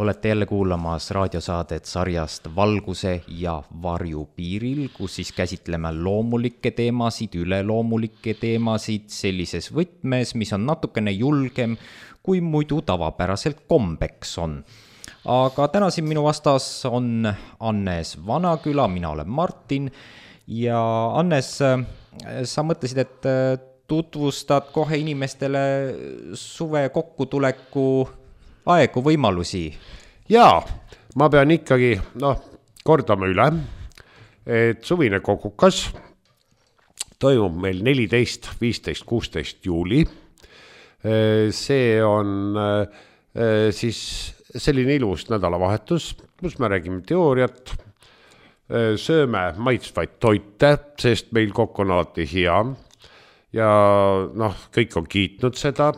olete jälle kuulamas raadiosaadet sarjast Valguse ja varju piiril, kus siis käsitleme loomulikke teemasid, üleloomulikke teemasid sellises võtmes, mis on natukene julgem, kui muidu tavapäraselt kombeks on. aga täna siin minu vastas on Annes Vanaküla, mina olen Martin ja Annes, sa mõtlesid, et tutvustad kohe inimestele suve kokkutuleku aegu, võimalusi? jaa, ma pean ikkagi, noh, kordama üle, et suvine kogukas toimub meil neliteist, viisteist, kuusteist juuli. see on siis selline ilus nädalavahetus, kus me räägime teooriat, sööme maitsvaid toite, sest meil kokk on alati hea. ja noh, kõik on kiitnud seda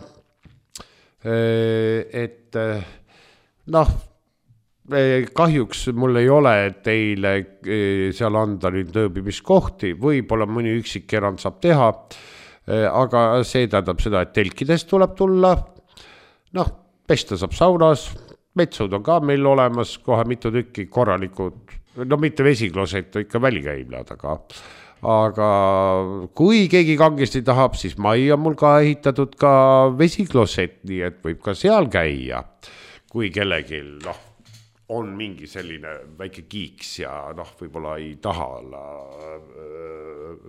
et noh, kahjuks mul ei ole teile seal anda nüüd ööbimiskohti, võib-olla mõni üksik erand saab teha. aga see tähendab seda, et telkidest tuleb tulla. noh, pesta saab saunas, metsud on ka meil olemas kohe mitu tükki, korralikud, no mitte vesiklosett, ikka välikäimlad, aga aga kui keegi kangesti tahab, siis majja on mul ka ehitatud ka vesiklosett, nii et võib ka seal käia. kui kellelgi noh, on mingi selline väike kiiks ja noh, võib-olla ei taha olla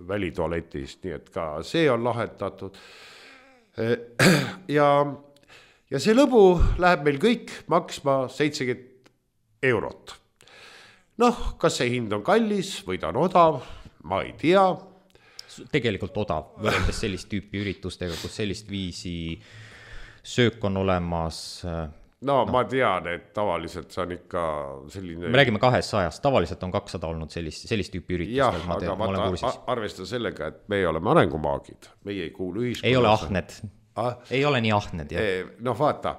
välitualetis, nii et ka see on lahendatud. ja, ja see lõbu läheb meil kõik maksma seitsekümmend eurot. noh, kas see hind on kallis või ta on odav ma ei tea. tegelikult odav võrreldes sellist tüüpi üritustega, kus sellist viisi söök on olemas no, no ma tean, et tavaliselt see on ikka selline. me räägime kahesajast, tavaliselt on kakssada olnud sellist, sellist tüüpi üritust. jah, aga vaata, arvesta sellega, et meie oleme arengumaagid, meie ei kuulu ühiskonda. ei ole ahned ah?, ei ole nii ahned, jah. noh, vaata,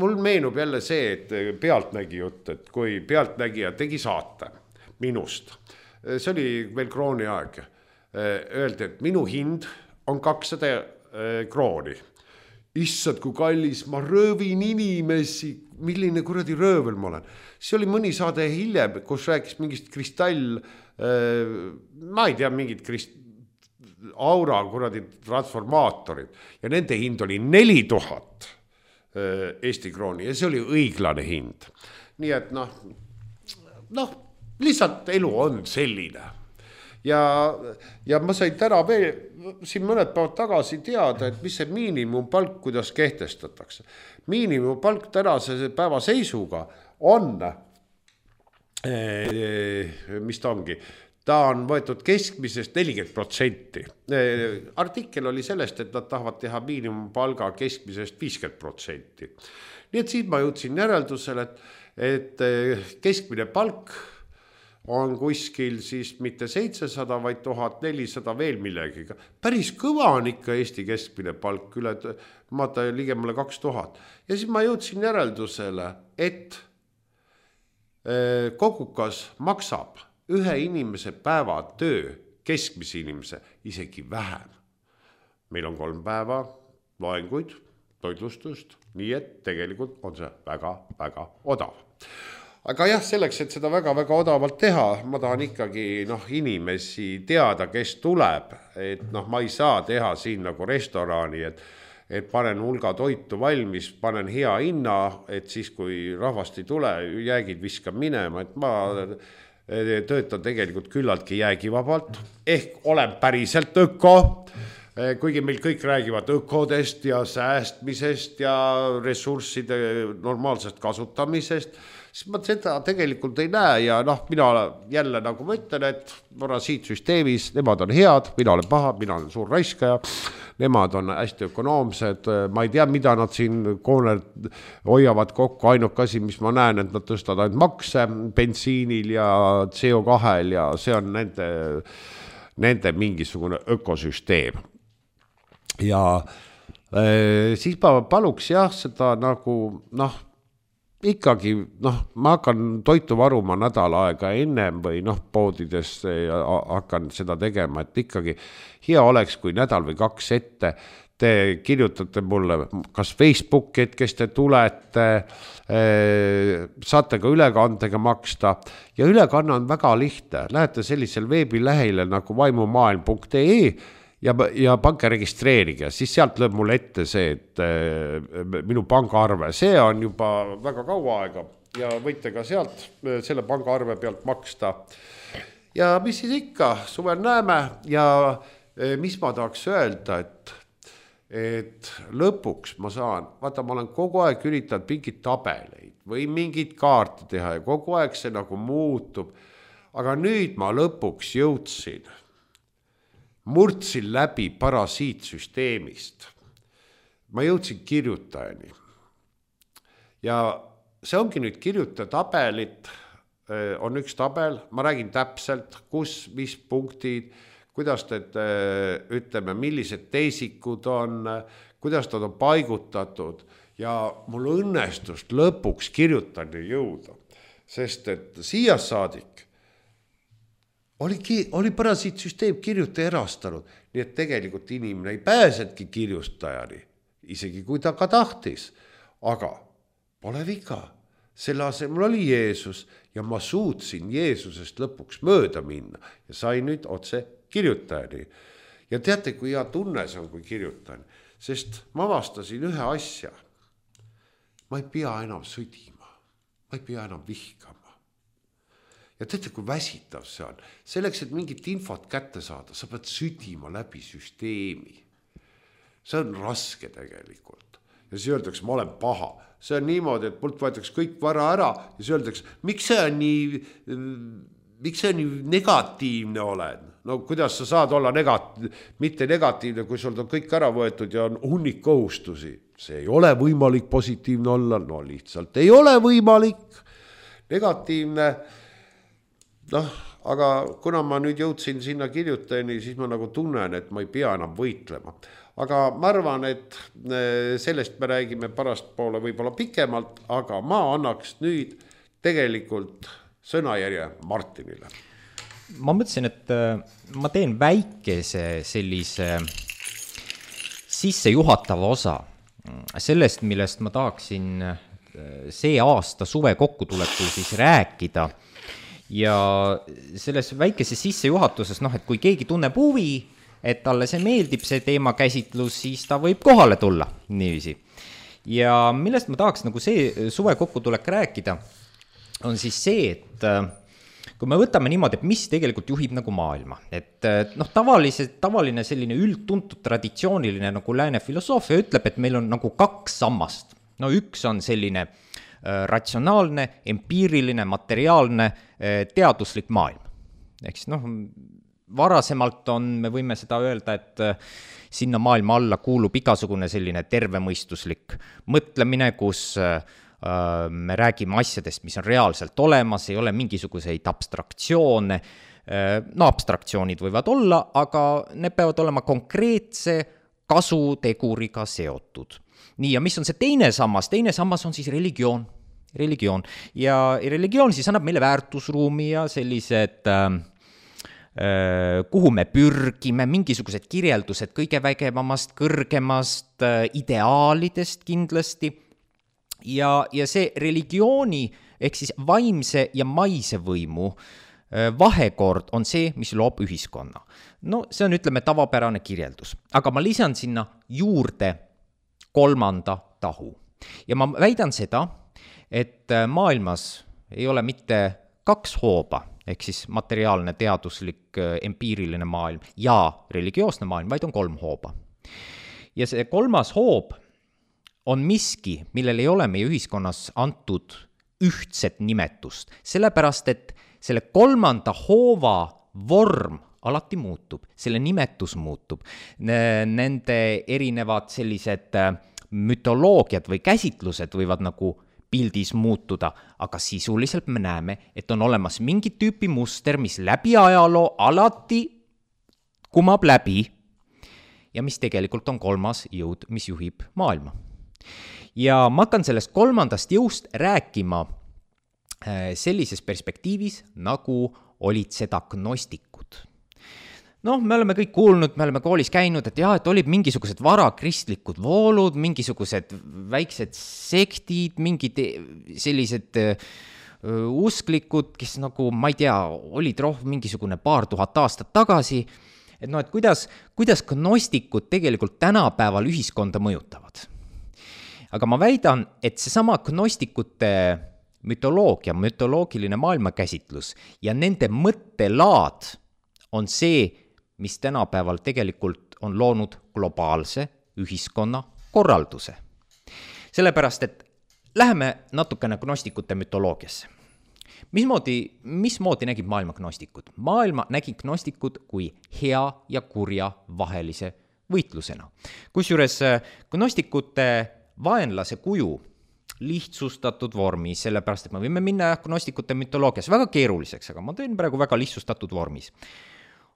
mul meenub jälle see, et Pealtnägi jutt, et kui Pealtnägija tegi saate minust Äh, see oli veel krooni aeg. Äh, öeldi, et minu hind on kakssada äh, krooni. issand, kui kallis, ma röövin inimesi, milline kuradi röövel ma olen. see oli mõni saade hiljem, kus rääkis mingist kristall, ma ei tea, mingit krist-, aura kuradi transformaatorid ja nende hind oli neli tuhat Eesti krooni ja see oli õiglane hind. nii et noh, noh lihtsalt elu on selline ja, ja ma sain täna veel siin mõned päevad tagasi teada, et mis see miinimumpalk, kuidas kehtestatakse. miinimumpalk tänase päeva seisuga on eh,, mis ta ongi, ta on võetud keskmisest nelikümmend protsenti. Eh, artikkel oli sellest, et nad tahavad teha miinimumpalga keskmisest viiskümmend protsenti. nii et siis ma jõudsin järeldusele, et, et eh, keskmine palk on kuskil siis mitte seitsesada, vaid tuhat nelisada veel millegiga. päris kõva on ikka Eesti keskmine palk, üle, vaata ligemale kaks tuhat. ja siis ma jõudsin järeldusele, et eh, kogukas maksab ühe inimese päevatöö, keskmise inimese, isegi vähem. meil on kolm päeva loenguid, toitlustust, nii et tegelikult on see väga-väga odav aga jah, selleks, et seda väga-väga odavalt teha, ma tahan ikkagi noh, inimesi teada, kes tuleb, et noh, ma ei saa teha siin nagu restorani, et et panen hulga toitu valmis, panen hea hinna, et siis, kui rahvast ei tule, jäägid viskan minema, et ma töötan tegelikult küllaltki jäägivabalt, ehk olen päriselt öko. Kuigi meil kõik räägivad ökodest ja säästmisest ja ressursside normaalsest kasutamisest siis ma seda tegelikult ei näe ja noh, mina jälle nagu ma ütlen, et parasiitsüsteemis, nemad on head, mina olen paha, mina olen suur raiskaja. Nemad on hästi ökonoomsed, ma ei tea, mida nad siin koonel hoiavad kokku, ainuke asi, mis ma näen, et nad tõstavad ainult makse bensiinil ja CO2-l ja see on nende, nende mingisugune ökosüsteem. ja äh, siis ma paluks jah, seda nagu noh ikkagi noh, ma hakkan toitu varuma nädal aega ennem või noh, poodidesse ja hakkan seda tegema, et ikkagi hea oleks, kui nädal või kaks ette te kirjutate mulle kas Facebooki, et kes te tulete, saate ka ülekandega maksta. Ja ülekanne on väga lihtne, lähete sellisel veebilehele nagu vaimumaailm.ee ja, ja pange registreerige, siis sealt lööb mulle ette see, et äh, minu pangaarve, see on juba väga kaua aega ja võite ka sealt selle pangaarve pealt maksta. ja mis siis ikka, suvel näeme ja mis ma tahaks öelda, et, et lõpuks ma saan, vaata, ma olen kogu aeg üritanud mingeid tabeleid või mingeid kaarte teha ja kogu aeg see nagu muutub. aga nüüd ma lõpuks jõudsin murdsin läbi parasiitsüsteemist. ma jõudsin kirjutajani. ja see ongi nüüd kirjutajatabelid, äh, on üks tabel, ma räägin täpselt, kus, mis punktid, kuidas need, ütleme, millised teesikud on, kuidas nad on paigutatud ja mul õnnestus lõpuks kirjutajani jõuda, sest et siia saadik oli, oli parasiitsüsteem kirjutaja erastanud, nii et tegelikult inimene ei pääsenudki kirjutajani, isegi kui ta ka tahtis. aga pole viga, selle asemel oli Jeesus ja ma suutsin Jeesusest lõpuks mööda minna ja sain nüüd otse kirjutajani. ja teate, kui hea tunne see on, kui kirjutan, sest ma avastasin ühe asja. ma ei pea enam sõdima, ma ei pea enam vihkama ja teate, kui väsitav see on, selleks, et mingit infot kätte saada, sa pead südima läbi süsteemi. see on raske tegelikult ja siis öeldakse, ma olen paha, see on niimoodi, et mult võetakse kõik vara ära ja siis öeldakse, miks on nii, miks see nii negatiivne olen no kuidas sa saad olla negat-, mitte negatiivne, kui sul on kõik ära võetud ja on hunnik kohustusi. see ei ole võimalik positiivne olla, no lihtsalt ei ole võimalik. negatiivne noh, aga kuna ma nüüd jõudsin sinna kirjutajani, siis ma nagu tunnen, et ma ei pea enam võitlema. aga ma arvan, et eh, sellest me räägime pärastpoole võib-olla pikemalt, aga ma annaks nüüd tegelikult sõnajärje Martinile. ma mõtlesin, et eh, ma teen väikese sellise sissejuhatava osa sellest, millest ma tahaksin eh, see aasta suve kokkutulekul siis rääkida ja selles väikeses sissejuhatuses, noh, et kui keegi tunneb huvi, et talle see meeldib, see teemakäsitlus, siis ta võib kohale tulla, niiviisi. ja millest ma tahaks nagu see suve kokkutulek rääkida, on siis see, et äh, kui me võtame niimoodi, et mis tegelikult juhib nagu maailma, et noh, tavaliselt, tavaline selline üldtuntud traditsiooniline nagu lääne filosoofia ütleb, et meil on nagu kaks sammast. no üks on selline äh, Äh, ratsionaalne, empiiriline, materiaalne, äh, teaduslik maailm. ehk siis noh, varasemalt on, me võime seda öelda, et äh, sinna maailma alla kuulub igasugune selline tervemõistuslik mõtlemine, kus me räägime asjadest, mis on reaalselt olemas, ei ole mingisuguseid abstraktsioone, no abstraktsioonid võivad olla, aga need peavad olema konkreetse kasuteguriga seotud. Nii, ja mis on see teine sammas, teine sammas on siis religioon, religioon ja religioon siis annab meile väärtusruumi ja sellised äh, äh, kuhu me pürgime, mingisugused kirjeldused kõige vägevamast, kõrgemast äh, ideaalidest kindlasti. ja, ja see religiooni ehk siis vaimse ja maise võimu äh, vahekord on see, mis loob ühiskonna. no see on, ütleme, tavapärane kirjeldus, aga ma lisan sinna juurde kolmanda tahu. ja ma väidan seda, et äh, maailmas ei ole mitte kaks hooba, ehk siis materiaalne, teaduslik, äh, empiiriline maailm ja religioosne maailm, vaid on kolm hooba. ja see kolmas hoob on miski, millel ei ole meie ühiskonnas antud ühtset nimetust, sellepärast et selle kolmanda hoova vorm alati muutub, selle nimetus muutub, nende erinevad sellised äh, mütoloogiad või käsitlused võivad nagu pildis muutuda, aga sisuliselt me näeme, et on olemas mingit tüüpi muster, mis läbi ajaloo alati kumab läbi ja mis tegelikult on kolmas jõud, mis juhib maailma. ja ma hakkan sellest kolmandast jõust rääkima äh, sellises perspektiivis, nagu olid seda gnostikud noh, me oleme kõik kuulnud, me oleme koolis käinud, et jaa, et olid mingisugused varakristlikud voolud, mingisugused väiksed sektid, mingid sellised äh, usklikud, kes nagu, ma ei tea, olid rohkem mingisugune paar tuhat aastat tagasi. et noh, et kuidas, kuidas gnostikud tegelikult tänapäeval ühiskonda mõjutavad. aga ma väidan, et seesama gnostikute mütoloogia, mütoloogiline maailmakäsitlus ja nende mõttelaad on see, mis tänapäeval tegelikult on loonud globaalse ühiskonna korralduse. sellepärast, et läheme natukene gnostikute mütoloogiasse. mismoodi, mismoodi nägid maailma gnostikud? maailma nägid gnostikud kui hea ja kurja vahelise võitlusena. kusjuures gnostikute vaenlase kuju lihtsustatud vormis, sellepärast et me võime minna gnostikute mütoloogias väga keeruliseks, aga ma teen praegu väga lihtsustatud vormis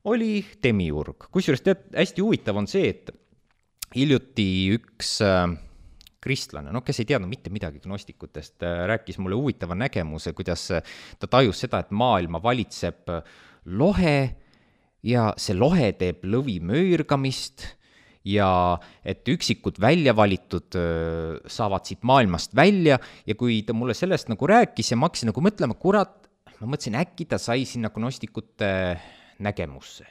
oli demiurg, kusjuures tead, hästi huvitav on see, et hiljuti üks äh, kristlane, noh, kes ei teadnud mitte midagi gnostikutest, äh, rääkis mulle huvitava nägemuse, kuidas äh, ta tajus seda, et maailma valitseb lohe ja see lohe teeb lõvi möörgamist ja et üksikud väljavalitud saavad siit maailmast välja ja kui ta mulle sellest nagu rääkis ja ma hakkasin nagu mõtlema, kurat, ma mõtlesin, äkki ta sai sinna gnostikute nägemusse.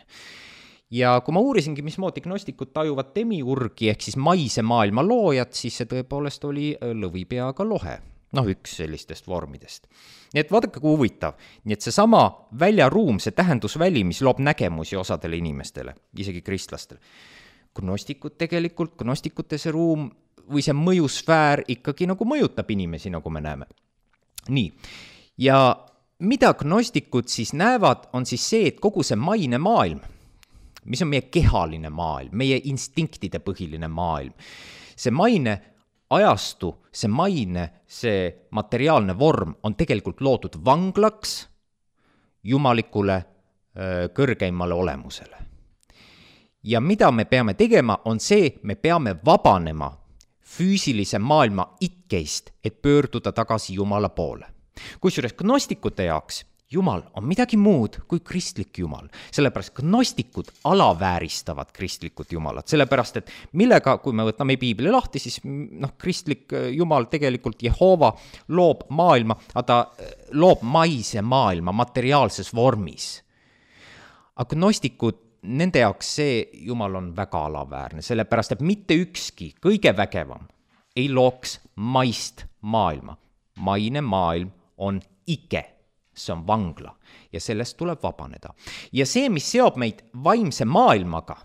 ja kui ma uurisingi, mismoodi gnostikud tajuvad demiurgi ehk siis maise maailma loojat, siis see tõepoolest oli äh, lõvipeaga lohe noh, üks sellistest vormidest. nii et vaadake, kui huvitav, nii et seesama väljaruum, see tähendusväli, mis loob nägemusi osadele inimestele, isegi kristlastele, gnostikud tegelikult, gnostikute see ruum või see mõjusfäär ikkagi nagu mõjutab inimesi, nagu me näeme. nii, ja mida gnostikud siis näevad, on siis see, et kogu see maine maailm, mis on meie kehaline maailm, meie instinktide põhiline maailm, see maine ajastu, see maine, see materiaalne vorm on tegelikult loodud vanglaks jumalikule kõrgeimale olemusele. ja mida me peame tegema, on see, me peame vabanema füüsilise maailma ikkeist, et pöörduda tagasi Jumala poole kusjuures gnostikute jaoks Jumal on midagi muud kui kristlik Jumal, sellepärast gnostikud alavääristavad kristlikut Jumalat, sellepärast et millega, kui me võtame piibli lahti, siis noh, kristlik äh, Jumal tegelikult, Jehova loob maailma, aga ta äh, loob maise maailma materiaalses vormis. aga gnostikud, nende jaoks see Jumal on väga alaväärne, sellepärast et mitte ükski kõige vägevam ei looks maist maailma. maine maailm on ike, see on vangla ja sellest tuleb vabaneda. ja see, mis seob meid vaimse maailmaga,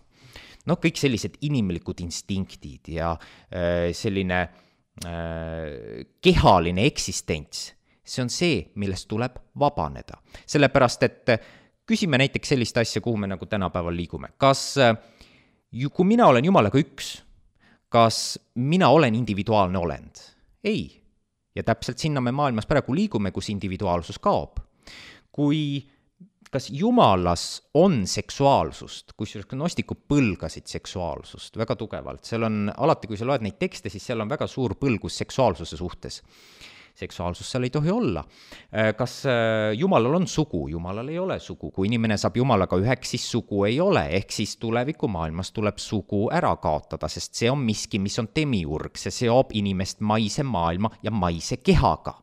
noh, kõik sellised inimlikud instinktid ja äh, selline äh, kehaline eksistents, see on see, millest tuleb vabaneda. sellepärast, et äh, küsime näiteks sellist asja, kuhu me nagu tänapäeval liigume, kas äh, kui mina olen Jumalaga üks, kas mina olen individuaalne olend? ei ja täpselt sinna me maailmas praegu liigume, kus individuaalsus kaob. kui kas jumalas on seksuaalsust, kusjuures gnostikud põlgasid seksuaalsust väga tugevalt, seal on alati, kui sa loed neid tekste, siis seal on väga suur põlgus seksuaalsuse suhtes seksuaalsust seal ei tohi olla. Äh, kas äh, Jumalal on sugu? Jumalal ei ole sugu, kui inimene saab Jumalaga üheks, siis sugu ei ole, ehk siis tulevikumaailmas tuleb sugu ära kaotada, sest see on miski, mis on demiurg, see seob inimest maise maailma ja maise kehaga.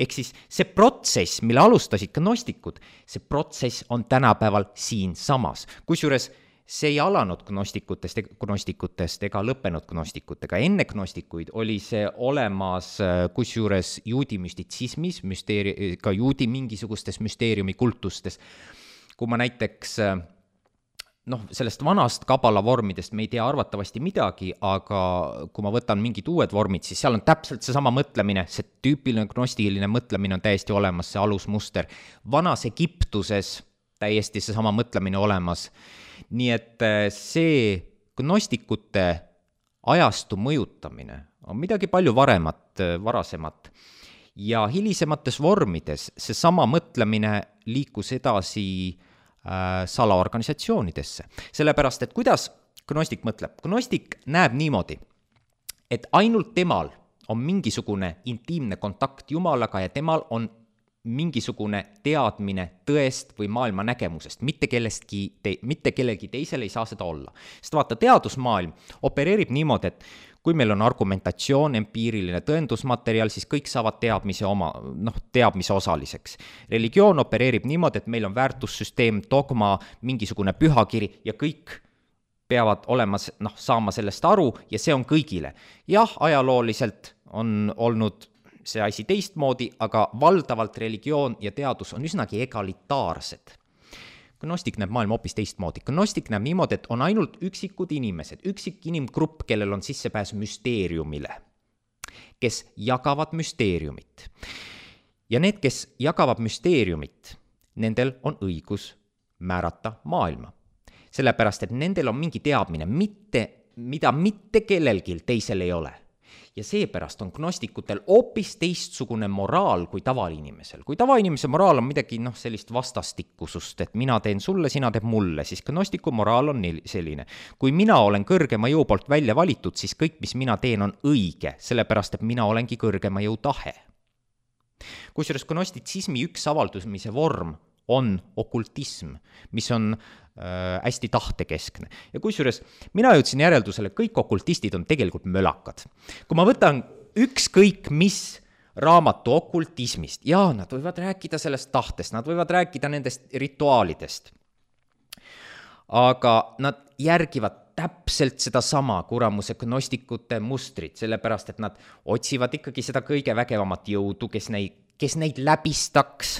Ehk siis see protsess, mille alustasid gnostikud, see protsess on tänapäeval siinsamas, kusjuures see ei alanud gnostikutest, gnostikutest ega lõppenud gnostikutega, enne gnostikuid oli see olemas äh, kusjuures juudi müstitsismis, müsteeri-, ka juudi mingisugustes müsteeriumikultustes. kui ma näiteks äh, noh, sellest vanast kabala vormidest me ei tea arvatavasti midagi, aga kui ma võtan mingid uued vormid, siis seal on täpselt seesama mõtlemine, see tüüpiline gnostiline mõtlemine on täiesti olemas, see alusmuster. vanas Egiptuses täiesti seesama mõtlemine olemas nii et äh, see gnostikute ajastu mõjutamine on midagi palju varemat, äh, varasemat. ja hilisemates vormides seesama mõtlemine liikus edasi äh, salaorganisatsioonidesse. sellepärast, et kuidas gnostik mõtleb? gnostik näeb niimoodi, et ainult temal on mingisugune intiimne kontakt Jumalaga ja temal on mingisugune teadmine tõest või maailma nägemusest, mitte kellestki te-, mitte kellelgi teisel ei saa seda olla. sest vaata, teadusmaailm opereerib niimoodi, et kui meil on argumentatsioon, empiiriline tõendusmaterjal, siis kõik saavad teadmise oma, noh, teadmise osaliseks. religioon opereerib niimoodi, et meil on väärtussüsteem, dogma, mingisugune pühakiri ja kõik peavad olema, noh, saama sellest aru ja see on kõigile. jah, ajalooliselt on olnud see asi teistmoodi, aga valdavalt religioon ja teadus on üsnagi egalitaarsed. gnostik näeb maailma hoopis teistmoodi, gnostik näeb niimoodi, et on ainult üksikud inimesed, üksik inimgrupp, kellel on sissepääs müsteeriumile, kes jagavad müsteeriumit. ja need, kes jagavad müsteeriumit, nendel on õigus määrata maailma. sellepärast, et nendel on mingi teadmine, mitte, mida mitte kellelgi teisel ei ole ja seepärast on gnostikutel hoopis teistsugune moraal kui tavainimesel. kui tavainimese moraal on midagi noh, sellist vastastikusust, et mina teen sulle, sina teed mulle, siis gnostiku moraal on selline. kui mina olen kõrgema jõu poolt välja valitud, siis kõik, mis mina teen, on õige, sellepärast et mina olengi kõrgema jõu tahe. kusjuures gnostitsismi üks avaldumise vorm on okultism, mis on äh, hästi tahtekeskne. ja kusjuures mina jõudsin järeldusele, kõik okultistid on tegelikult mölakad. kui ma võtan ükskõik mis raamatu okultismist ja nad võivad rääkida sellest tahtest, nad võivad rääkida nendest rituaalidest. aga nad järgivad täpselt sedasama kuramuse gnostikute mustrit, sellepärast et nad otsivad ikkagi seda kõige vägevamat jõudu, kes neid, kes neid läbistaks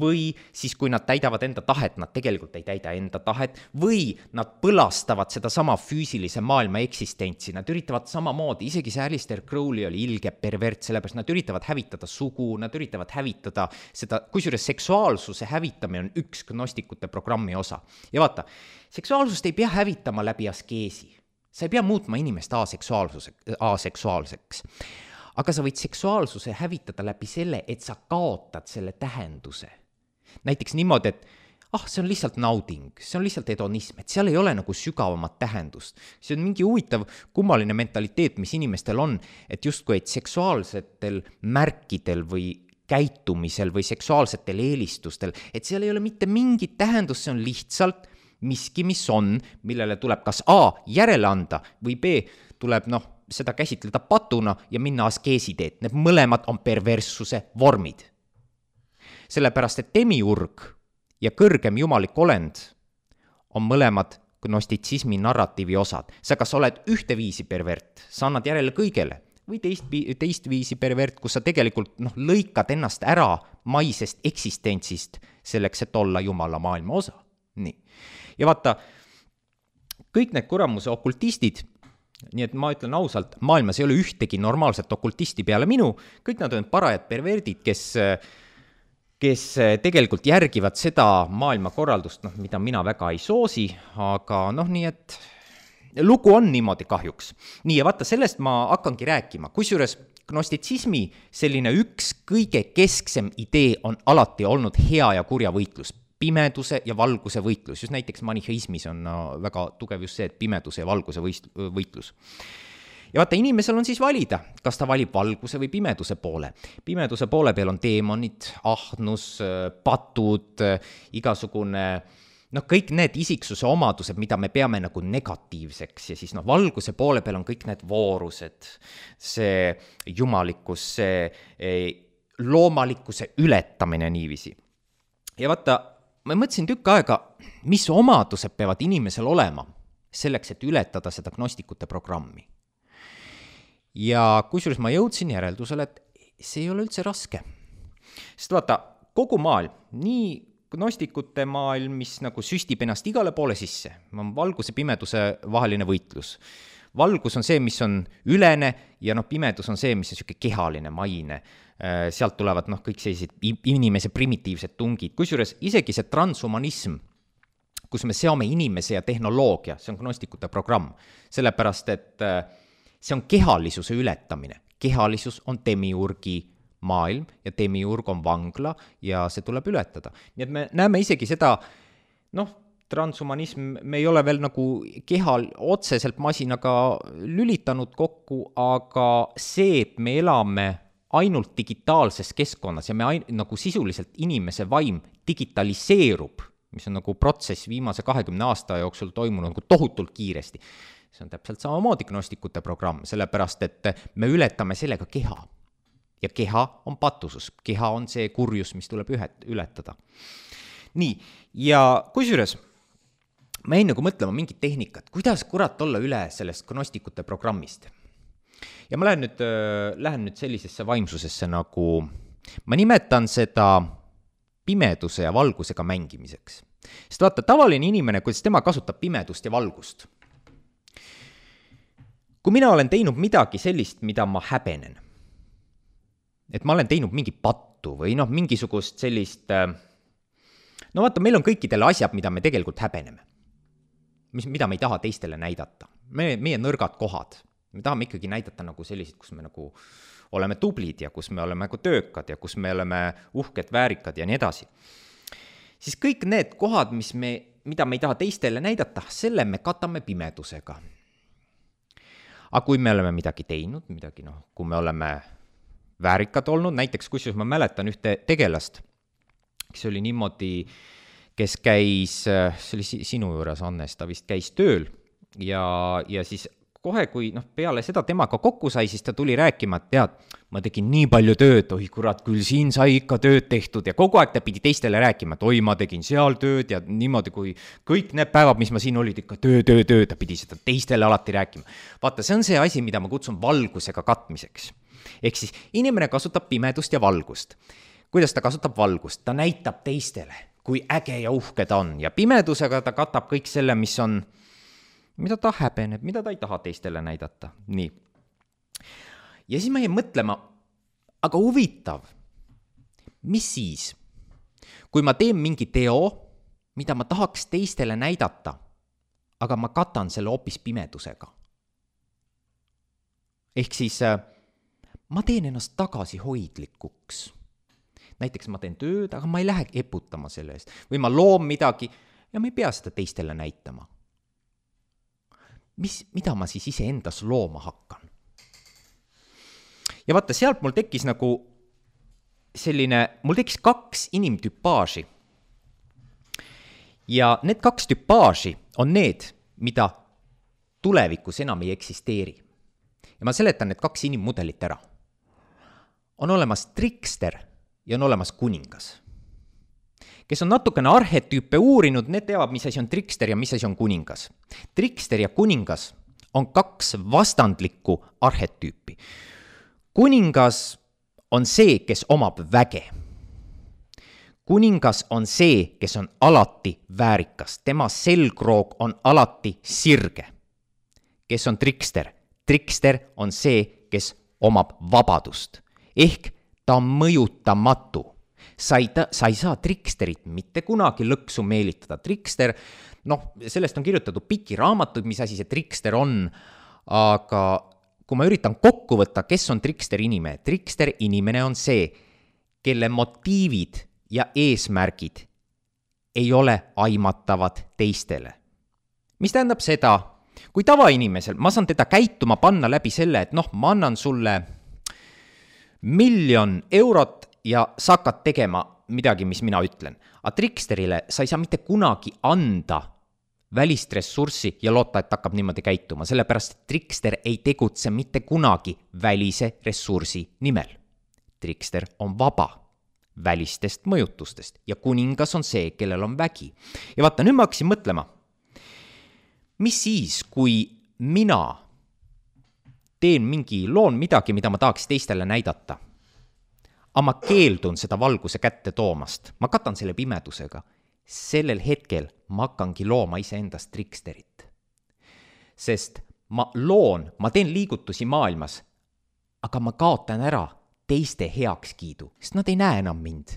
või siis, kui nad täidavad enda tahet, nad tegelikult ei täida enda tahet, või nad põlastavad sedasama füüsilise maailma eksistentsi, nad üritavad samamoodi, isegi see Alistair Crowley oli ilge pervert, sellepärast nad üritavad hävitada sugu, nad üritavad hävitada seda, kusjuures seksuaalsuse hävitamine on üks gnostikute programmi osa. ja vaata, seksuaalsust ei pea hävitama läbi askeesi. sa ei pea muutma inimest aseksuaalsuse, aseksuaalseks aga sa võid seksuaalsuse hävitada läbi selle, et sa kaotad selle tähenduse. näiteks niimoodi, et ah, see on lihtsalt nauding, see on lihtsalt hedonism, et seal ei ole nagu sügavamat tähendust. see on mingi huvitav kummaline mentaliteet, mis inimestel on, et justkui, et seksuaalsetel märkidel või käitumisel või seksuaalsetel eelistustel, et seal ei ole mitte mingit tähendust, see on lihtsalt miski, mis on, millele tuleb kas A järele anda või B tuleb noh, seda käsitleda patuna ja minna askeesi teed, need mõlemad on perverssuse vormid. sellepärast, et demiurg ja kõrgem jumalik olend on mõlemad gnostitsismi narratiivi osad. sa kas oled ühteviisi pervert, sa annad järele kõigele, või teist, teistviisi pervert, kus sa tegelikult noh, lõikad ennast ära maisest eksistentsist selleks, et olla jumala maailma osa. nii. ja vaata, kõik need kuramuse okultistid nii et ma ütlen ausalt, maailmas ei ole ühtegi normaalset okultisti peale minu, kõik nad on parajad perverdid, kes kes tegelikult järgivad seda maailmakorraldust, noh, mida mina väga ei soosi, aga noh, nii et lugu on niimoodi kahjuks. nii, ja vaata, sellest ma hakkangi rääkima, kusjuures gnostitsismi selline üks kõige kesksem idee on alati olnud hea ja kurja võitlus pimeduse ja valguse võitlus, just näiteks maniheismis on väga tugev just see, et pimeduse ja valguse võist-, võitlus ja vaata, inimesel on siis valida, kas ta valib valguse või pimeduse poole. pimeduse poole peal on teemonid, ahnus, patud, igasugune noh, kõik need isiksuse omadused, mida me peame nagu negatiivseks ja siis noh, valguse poole peal on kõik need voorused, see jumalikkus, see eh, loomalikkuse ületamine niiviisi. ja vaata, ma mõtlesin tükk aega, mis omadused peavad inimesel olema selleks, et ületada seda gnostikute programmi. ja kusjuures ma jõudsin järeldusele, et see ei ole üldse raske. sest vaata, kogu maailm, nii gnostikute maailm, mis nagu süstib ennast igale poole sisse, on valguse-pimeduse vaheline võitlus. Valgus on see, mis on ülene ja noh, pimedus on see, mis on niisugune kehaline, maine. Äh, sealt tulevad noh, kõik sellised inimese primitiivsed tungid, kusjuures isegi see transhumanism, kus me seome inimese ja tehnoloogia, see on gnostikute programm, sellepärast et äh, see on kehalisuse ületamine, kehalisus on demiurgi maailm ja demiurg on vangla ja see tuleb ületada. nii et me näeme isegi seda, noh, transhumanism, me ei ole veel nagu kehal otseselt masinaga lülitanud kokku, aga see, et me elame ainult digitaalses keskkonnas ja me ain-, nagu sisuliselt inimese vaim digitaliseerub, mis on nagu protsess viimase kahekümne aasta jooksul toimunud nagu tohutult kiiresti. see on täpselt samamoodi gnostikute programm, sellepärast et me ületame sellega keha. ja keha on patusus, keha on see kurjus, mis tuleb ühet-, ületada. nii, ja kusjuures ma jäin nagu mõtlema mingit tehnikat, kuidas kurat olla üle sellest gnostikute programmist ja ma lähen nüüd, äh, lähen nüüd sellisesse vaimsusesse nagu, ma nimetan seda pimeduse ja valgusega mängimiseks. sest vaata, tavaline inimene, kuidas tema kasutab pimedust ja valgust. kui mina olen teinud midagi sellist, mida ma häbenen, et ma olen teinud mingit pattu või noh, mingisugust sellist äh, no vaata, meil on kõikidel asjad, mida me tegelikult häbeneme. Mis, mida me ei taha teistele näidata. me, meie nõrgad kohad me tahame ikkagi näidata nagu selliseid, kus me nagu oleme tublid ja kus me oleme nagu töökad ja kus me oleme uhked, väärikad ja nii edasi. siis kõik need kohad, mis me, mida me ei taha teistele näidata, selle me katame pimedusega. aga kui me oleme midagi teinud, midagi noh, kui me oleme väärikad olnud, näiteks kusjuures ma mäletan ühte tegelast, kes oli niimoodi, kes käis, see oli sinu juures, Annes, ta vist käis tööl ja, ja siis kohe, kui noh, peale seda temaga kokku sai, siis ta tuli rääkima, et tead, ma tegin nii palju tööd, oi kurat, küll siin sai ikka tööd tehtud ja kogu aeg ta pidi teistele rääkima, et oi, ma tegin seal tööd ja niimoodi, kui kõik need päevad, mis ma siin olid, ikka töö, töö, töö, ta pidi seda teistele alati rääkima. vaata, see on see asi, mida ma kutsun valgusega katmiseks. ehk siis inimene kasutab pimedust ja valgust. kuidas ta kasutab valgust, ta näitab teistele, kui äge ja uhke ta on ja pimedusega ta katab kõik selle, mis on mida ta häbeneb, mida ta ei taha teistele näidata, nii. ja siis ma jäin mõtlema, aga huvitav, mis siis, kui ma teen mingi teo, mida ma tahaks teistele näidata, aga ma katan selle hoopis pimedusega. ehk siis äh, ma teen ennast tagasihoidlikuks. Näiteks ma teen tööd, aga ma ei lähe eputama selle eest või ma loon midagi ja ma ei pea seda teistele näitama mis, mida ma siis iseendas looma hakkan? ja vaata, sealt mul tekkis nagu selline, mul tekkis kaks inimtüpaaži. ja need kaks tüpaaži on need, mida tulevikus enam ei eksisteeri. ja ma seletan need kaks inimmudelit ära. on olemas trikster ja on olemas kuningas kes on natukene arhetüüpe uurinud, need teavad, mis asi on trikster ja mis asi on kuningas. trikster ja kuningas on kaks vastandlikku arhetüüpi. kuningas on see, kes omab väge. kuningas on see, kes on alati väärikas, tema selgroog on alati sirge. kes on trikster? trikster on see, kes omab vabadust ehk ta on mõjutamatu. Sa ei sa ei saa triksterit mitte kunagi lõksu meelitada, trikster, noh, sellest on kirjutatud pikki raamatuid, mis asi see trikster on, aga kui ma üritan kokku võtta, kes on trikster inimene, trikster inimene on see, kelle motiivid ja eesmärgid ei ole aimatavad teistele. mis tähendab seda, kui tavainimesel, ma saan teda käituma panna läbi selle, et noh, ma annan sulle miljon eurot ja sa hakkad tegema midagi, mis mina ütlen. aga triksterile sa ei saa mitte kunagi anda välist ressurssi ja loota, et hakkab niimoodi käituma, sellepärast et trikster ei tegutse mitte kunagi välise ressursi nimel. trikster on vaba välistest mõjutustest ja kuningas on see, kellel on vägi. ja vaata, nüüd ma hakkasin mõtlema, mis siis, kui mina teen mingi, loon midagi, mida ma tahaks teistele näidata aga ma keeldun seda valguse kätte toomast, ma katan selle pimedusega. sellel hetkel ma hakkangi looma iseendast triksterit. sest ma loon, ma teen liigutusi maailmas, aga ma kaotan ära teiste heakskiidu, sest nad ei näe enam mind.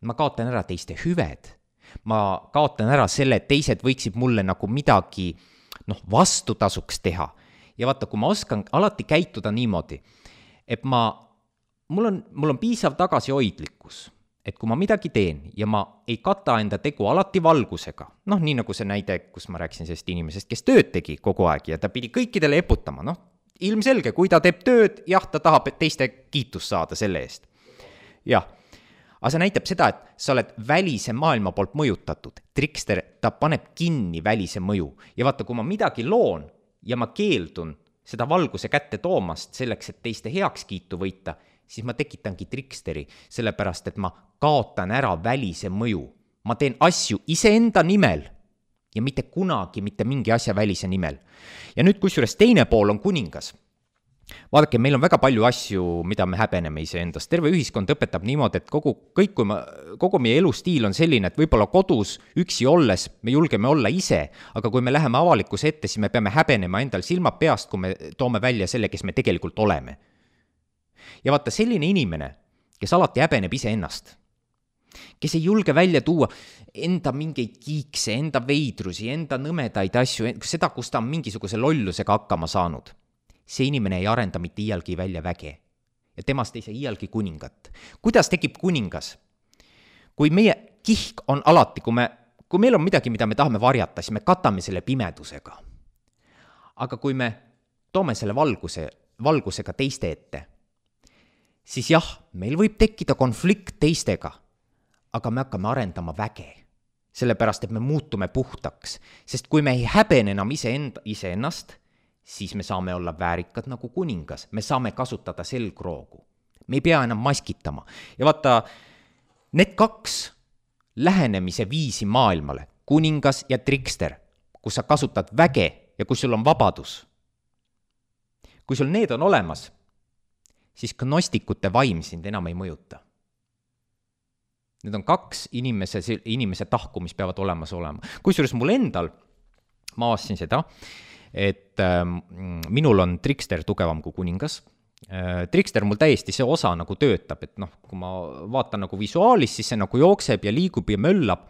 ma kaotan ära teiste hüved, ma kaotan ära selle, et teised võiksid mulle nagu midagi noh, vastutasuks teha. Ja vaata, kui ma oskan alati käituda niimoodi, et ma mul on, mul on piisav tagasihoidlikkus, et kui ma midagi teen ja ma ei kata enda tegu alati valgusega, noh, nii nagu see näide, kus ma rääkisin sellest inimesest, kes tööd tegi kogu aeg ja ta pidi kõikidele eputama, noh, ilmselge, kui ta teeb tööd, jah, ta tahab teiste kiitust saada selle eest. jah, aga see näitab seda, et sa oled välise maailma poolt mõjutatud. trikster, ta paneb kinni välise mõju ja vaata, kui ma midagi loon ja ma keeldun seda valguse kätte toomast selleks, et teiste heakskiitu võita, siis ma tekitangi triksteri, sellepärast et ma kaotan ära välise mõju. ma teen asju iseenda nimel ja mitte kunagi mitte mingi asja välise nimel. ja nüüd, kusjuures teine pool on kuningas vaadake, meil on väga palju asju, mida me häbeneme iseendast, terve ühiskond õpetab niimoodi, et kogu, kõik, kui ma, kogu meie elustiil on selline, et võib-olla kodus üksi olles me julgeme olla ise, aga kui me läheme avalikkuse ette, siis me peame häbenema endal silmad peast, kui me toome välja selle, kes me tegelikult oleme. ja vaata, selline inimene, kes alati häbeneb iseennast, kes ei julge välja tuua enda mingeid kiikse, enda veidrusi, enda nõmedaid asju, seda, kus ta on mingisuguse lollusega hakkama saanud see inimene ei arenda mitte iialgi välja väge ja temast ei saa iialgi kuningat. kuidas tekib kuningas? kui meie kihk on alati, kui me, kui meil on midagi, mida me tahame varjata, siis me katame selle pimedusega. aga kui me toome selle valguse, valgusega teiste ette, siis jah, meil võib tekkida konflikt teistega, aga me hakkame arendama väge sellepärast, et me muutume puhtaks, sest kui me ei häbene enam iseenda, iseennast siis me saame olla väärikad nagu kuningas, me saame kasutada selgroogu. me ei pea enam maskitama ja vaata, need kaks lähenemise viisi maailmale, kuningas ja trikster, kus sa kasutad väge ja kus sul on vabadus. kui sul need on olemas, siis gnostikute vaim sind enam ei mõjuta. Need on kaks inimese, inimese tahku, mis peavad olemas olema. kusjuures mul endal, ma avastasin seda, et äh, minul on trikster tugevam kui kuningas. Äh,. Trikster mul täiesti see osa nagu töötab, et noh, kui ma vaatan nagu visuaalis, siis see nagu jookseb ja liigub ja möllab.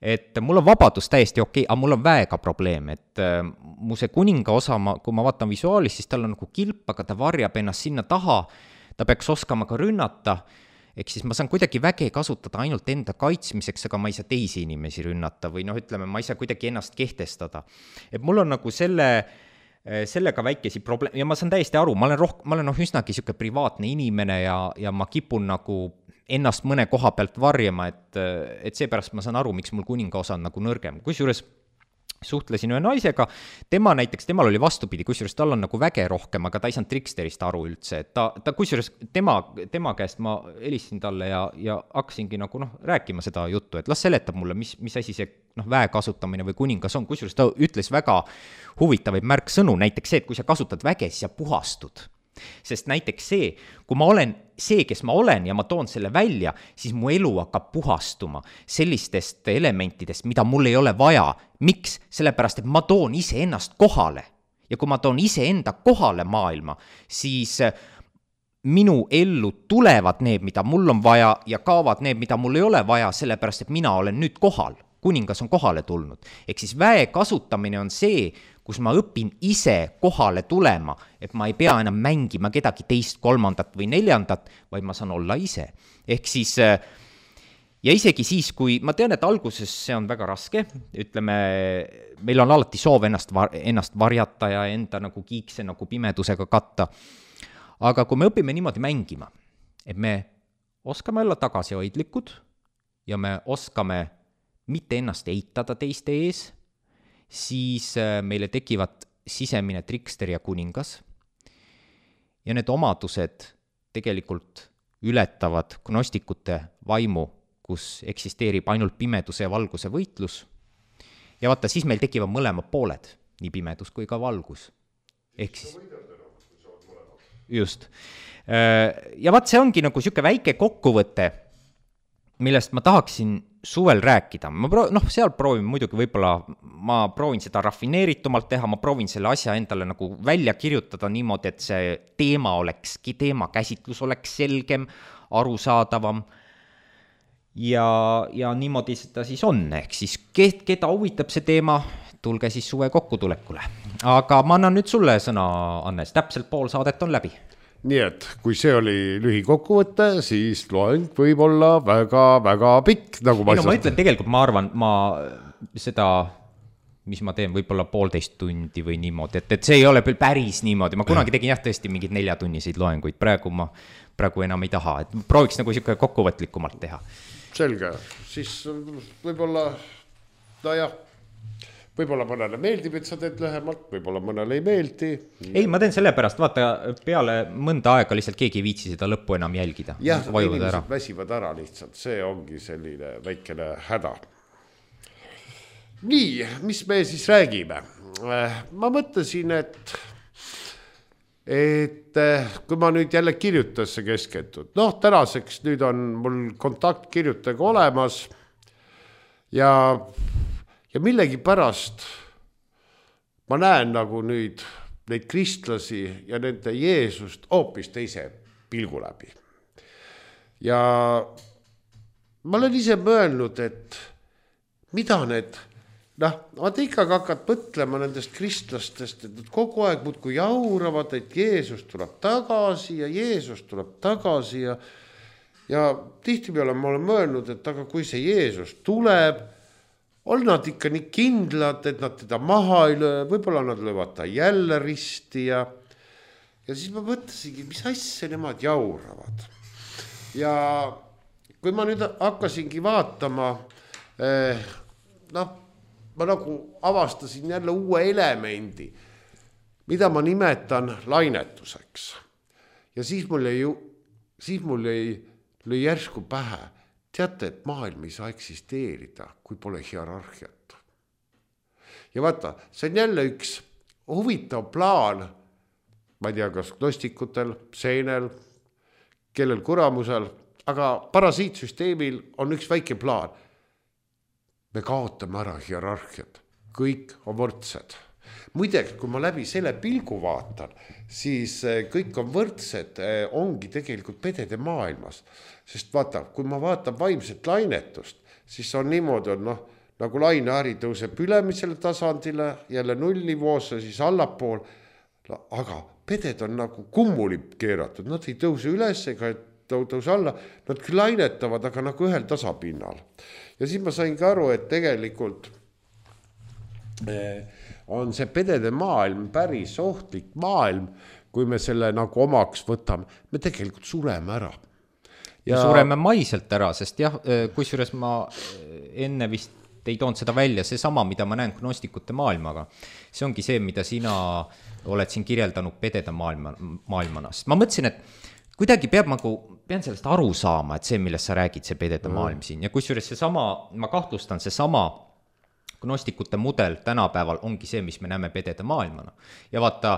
Et mul on vabadus täiesti okei okay,, aga mul on väega probleem, et äh, mu see kuninga osa, ma, kui ma vaatan visuaalis, siis tal on nagu kilp, aga ta varjab ennast sinna taha, ta peaks oskama ka rünnata. äh,, ehk siis ma saan kuidagi väge kasutada ainult enda kaitsmiseks, aga ma ei saa teisi inimesi rünnata või noh, ütleme, ma ei saa kuidagi ennast kehtestada. et mul on nagu selle eh, sellega väikesi probleeme ja ma saan täiesti aru, ma olen roh-, ma olen noh, üsnagi niisugune privaatne inimene ja, ja ma kipun nagu ennast mõne koha pealt varjama, et, et seepärast ma saan aru, miks mul kuninga osa on nagu nõrgem, kusjuures suhtlesin ühe naisega, tema näiteks, temal oli vastupidi, kusjuures tal on nagu väge rohkem, aga ta ei saanud Tricksterist aru üldse, et ta, ta kusjuures tema, tema käest ma helistasin talle ja, ja hakkasingi nagu noh, rääkima seda juttu, et las seletab mulle, mis, mis asi see noh, väe kasutamine või kuningas on, kusjuures ta ütles väga huvitavaid märksõnu, näiteks see, et kui sa kasutad väge, siis sa puhastud sest näiteks see, kui ma olen see, kes ma olen ja ma toon selle välja, siis mu elu hakkab puhastuma sellistest elementidest, mida mul ei ole vaja. Miks? sellepärast, et ma toon iseennast kohale. ja kui ma toon iseenda kohale maailma, siis äh, minu ellu tulevad need, mida mul on vaja ja kaovad need, mida mul ei ole vaja, sellepärast et mina olen nüüd kohal kuningas on kohale tulnud. ehk siis väe kasutamine on see, kus ma õpin ise kohale tulema, et ma ei pea enam mängima kedagi teist, kolmandat või neljandat, vaid ma saan olla ise. ehk siis äh, ja isegi siis, kui ma tean, et alguses see on väga raske, ütleme, meil on alati soov ennast var-, ennast varjata ja enda nagu kiikse nagu pimedusega katta, aga kui me õpime niimoodi mängima, et me oskame olla tagasihoidlikud ja me oskame mitte ennast eitada teiste ees siis äh, meile tekivad sisemine trikster ja kuningas. ja need omadused tegelikult ületavad gnostikute vaimu, kus eksisteerib ainult pimeduse ja valguse võitlus. ja vaata, siis meil tekivad mõlemad pooled, nii pimedus kui ka valgus. ehk siis just. Äh, ja vaat see ongi nagu niisugune väike kokkuvõte, millest ma tahaksin suvel rääkida, ma pro-, noh, seal proovin muidugi võib-olla, ma proovin seda rafineeritumalt teha, ma proovin selle asja endale nagu välja kirjutada niimoodi, et see teema olekski, teemakäsitlus oleks selgem, arusaadavam ja, ja niimoodi seda siis on, ehk siis ke-, keda huvitab see teema, tulge siis suve kokkutulekule. aga ma annan nüüd sulle sõna, Hannes, täpselt pool saadet on läbi nii et kui see oli lühikokkuvõte, siis loeng võib olla väga-väga pikk, nagu ma. ei no ma ütlen, tegelikult ma arvan, ma seda mis ma teen, võib-olla poolteist tundi või niimoodi, et, et see ei ole päris niimoodi, ma kunagi tegin jah, tõesti mingeid neljatunniseid loenguid, praegu ma, praegu enam ei taha, et prooviks nagu sihuke kokkuvõtlikumalt teha. Selge, siis võib-olla, nojah võib-olla mõnele meeldib, et sa teed lühemalt, võib-olla mõnele ei meeldi. ei, ma teen sellepärast, vaata peale mõnda aega lihtsalt keegi ei viitsi seda lõppu enam jälgida. jah, inimesed väsivad ära lihtsalt, see ongi selline väikene häda nii, mis me siis räägime? ma mõtlesin, et, et kui ma nüüd jälle kirjutajasse keskendun, noh, tänaseks nüüd on mul kontakt kirjutajaga olemas. ja, ja millegipärast ma näen nagu nüüd neid kristlasi ja nende Jeesust hoopis teise pilgu läbi. ja ma olen ise mõelnud, et mida need noh, vaata ikkagi hakkad mõtlema nendest kristlastest, et nad kogu aeg muudkui jauravad, et Jeesus tuleb tagasi ja Jeesus tuleb tagasi ja ja tihtipeale ma olen mõelnud, et aga kui see Jeesus tuleb, on nad ikka nii kindlad, et nad teda maha ei löö, võib-olla nad löövad ta jälle risti ja ja siis ma mõtlesingi, mis asja nemad jauravad. ja kui ma nüüd hakkasingi vaatama eh, noh ma nagu avastasin jälle uue elemendi, mida ma nimetan lainetuseks. ja siis mul jäi siis mul jäi, lõi järsku pähe, teate, et maailm ei saa eksisteerida, kui pole hierarhiat. ja vaata, see on jälle üks huvitav plaan, ma ei tea, kas gnostikutel, seenel, kellel kuramusel, aga parasiitsüsteemil on üks väike plaan me kaotame ära hierarhiat, kõik on võrdsed. muideks, kui ma läbi selle pilgu vaatan, siis eh, kõik on võrdsed, eh, ongi tegelikult pedede maailmas. sest vaata, kui ma vaatan vaimset lainetust, siis on niimoodi, on noh, nagu lainehari tõuseb ülemisele tasandile, jälle nullnivoosse, siis allapool. aga peded on nagu kummuli keeratud, nad ei tõuse üles ega tõuse alla, nad küll lainetavad, aga nagu ühel tasapinnal ja siis ma saingi aru, et tegelikult eh, on see pedede maailm päris ohtlik maailm, kui me selle nagu omaks võtame, me tegelikult sureme ära. ja sureme maiselt ära, sest jah, eh, kusjuures ma eh, enne vist ei toonud seda välja, seesama, mida ma näen gnostikute maailmaga, see ongi see, mida sina oled siin kirjeldanud pedede maailma, maailmana, sest ma mõtlesin, et kuidagi peab nagu, pean sellest aru saama, et see, millest sa räägid, see pedede mm. maailm siin ja kusjuures seesama, ma kahtlustan, seesama gnostikute mudel tänapäeval ongi see, mis me näeme pedede maailmana. ja vaata,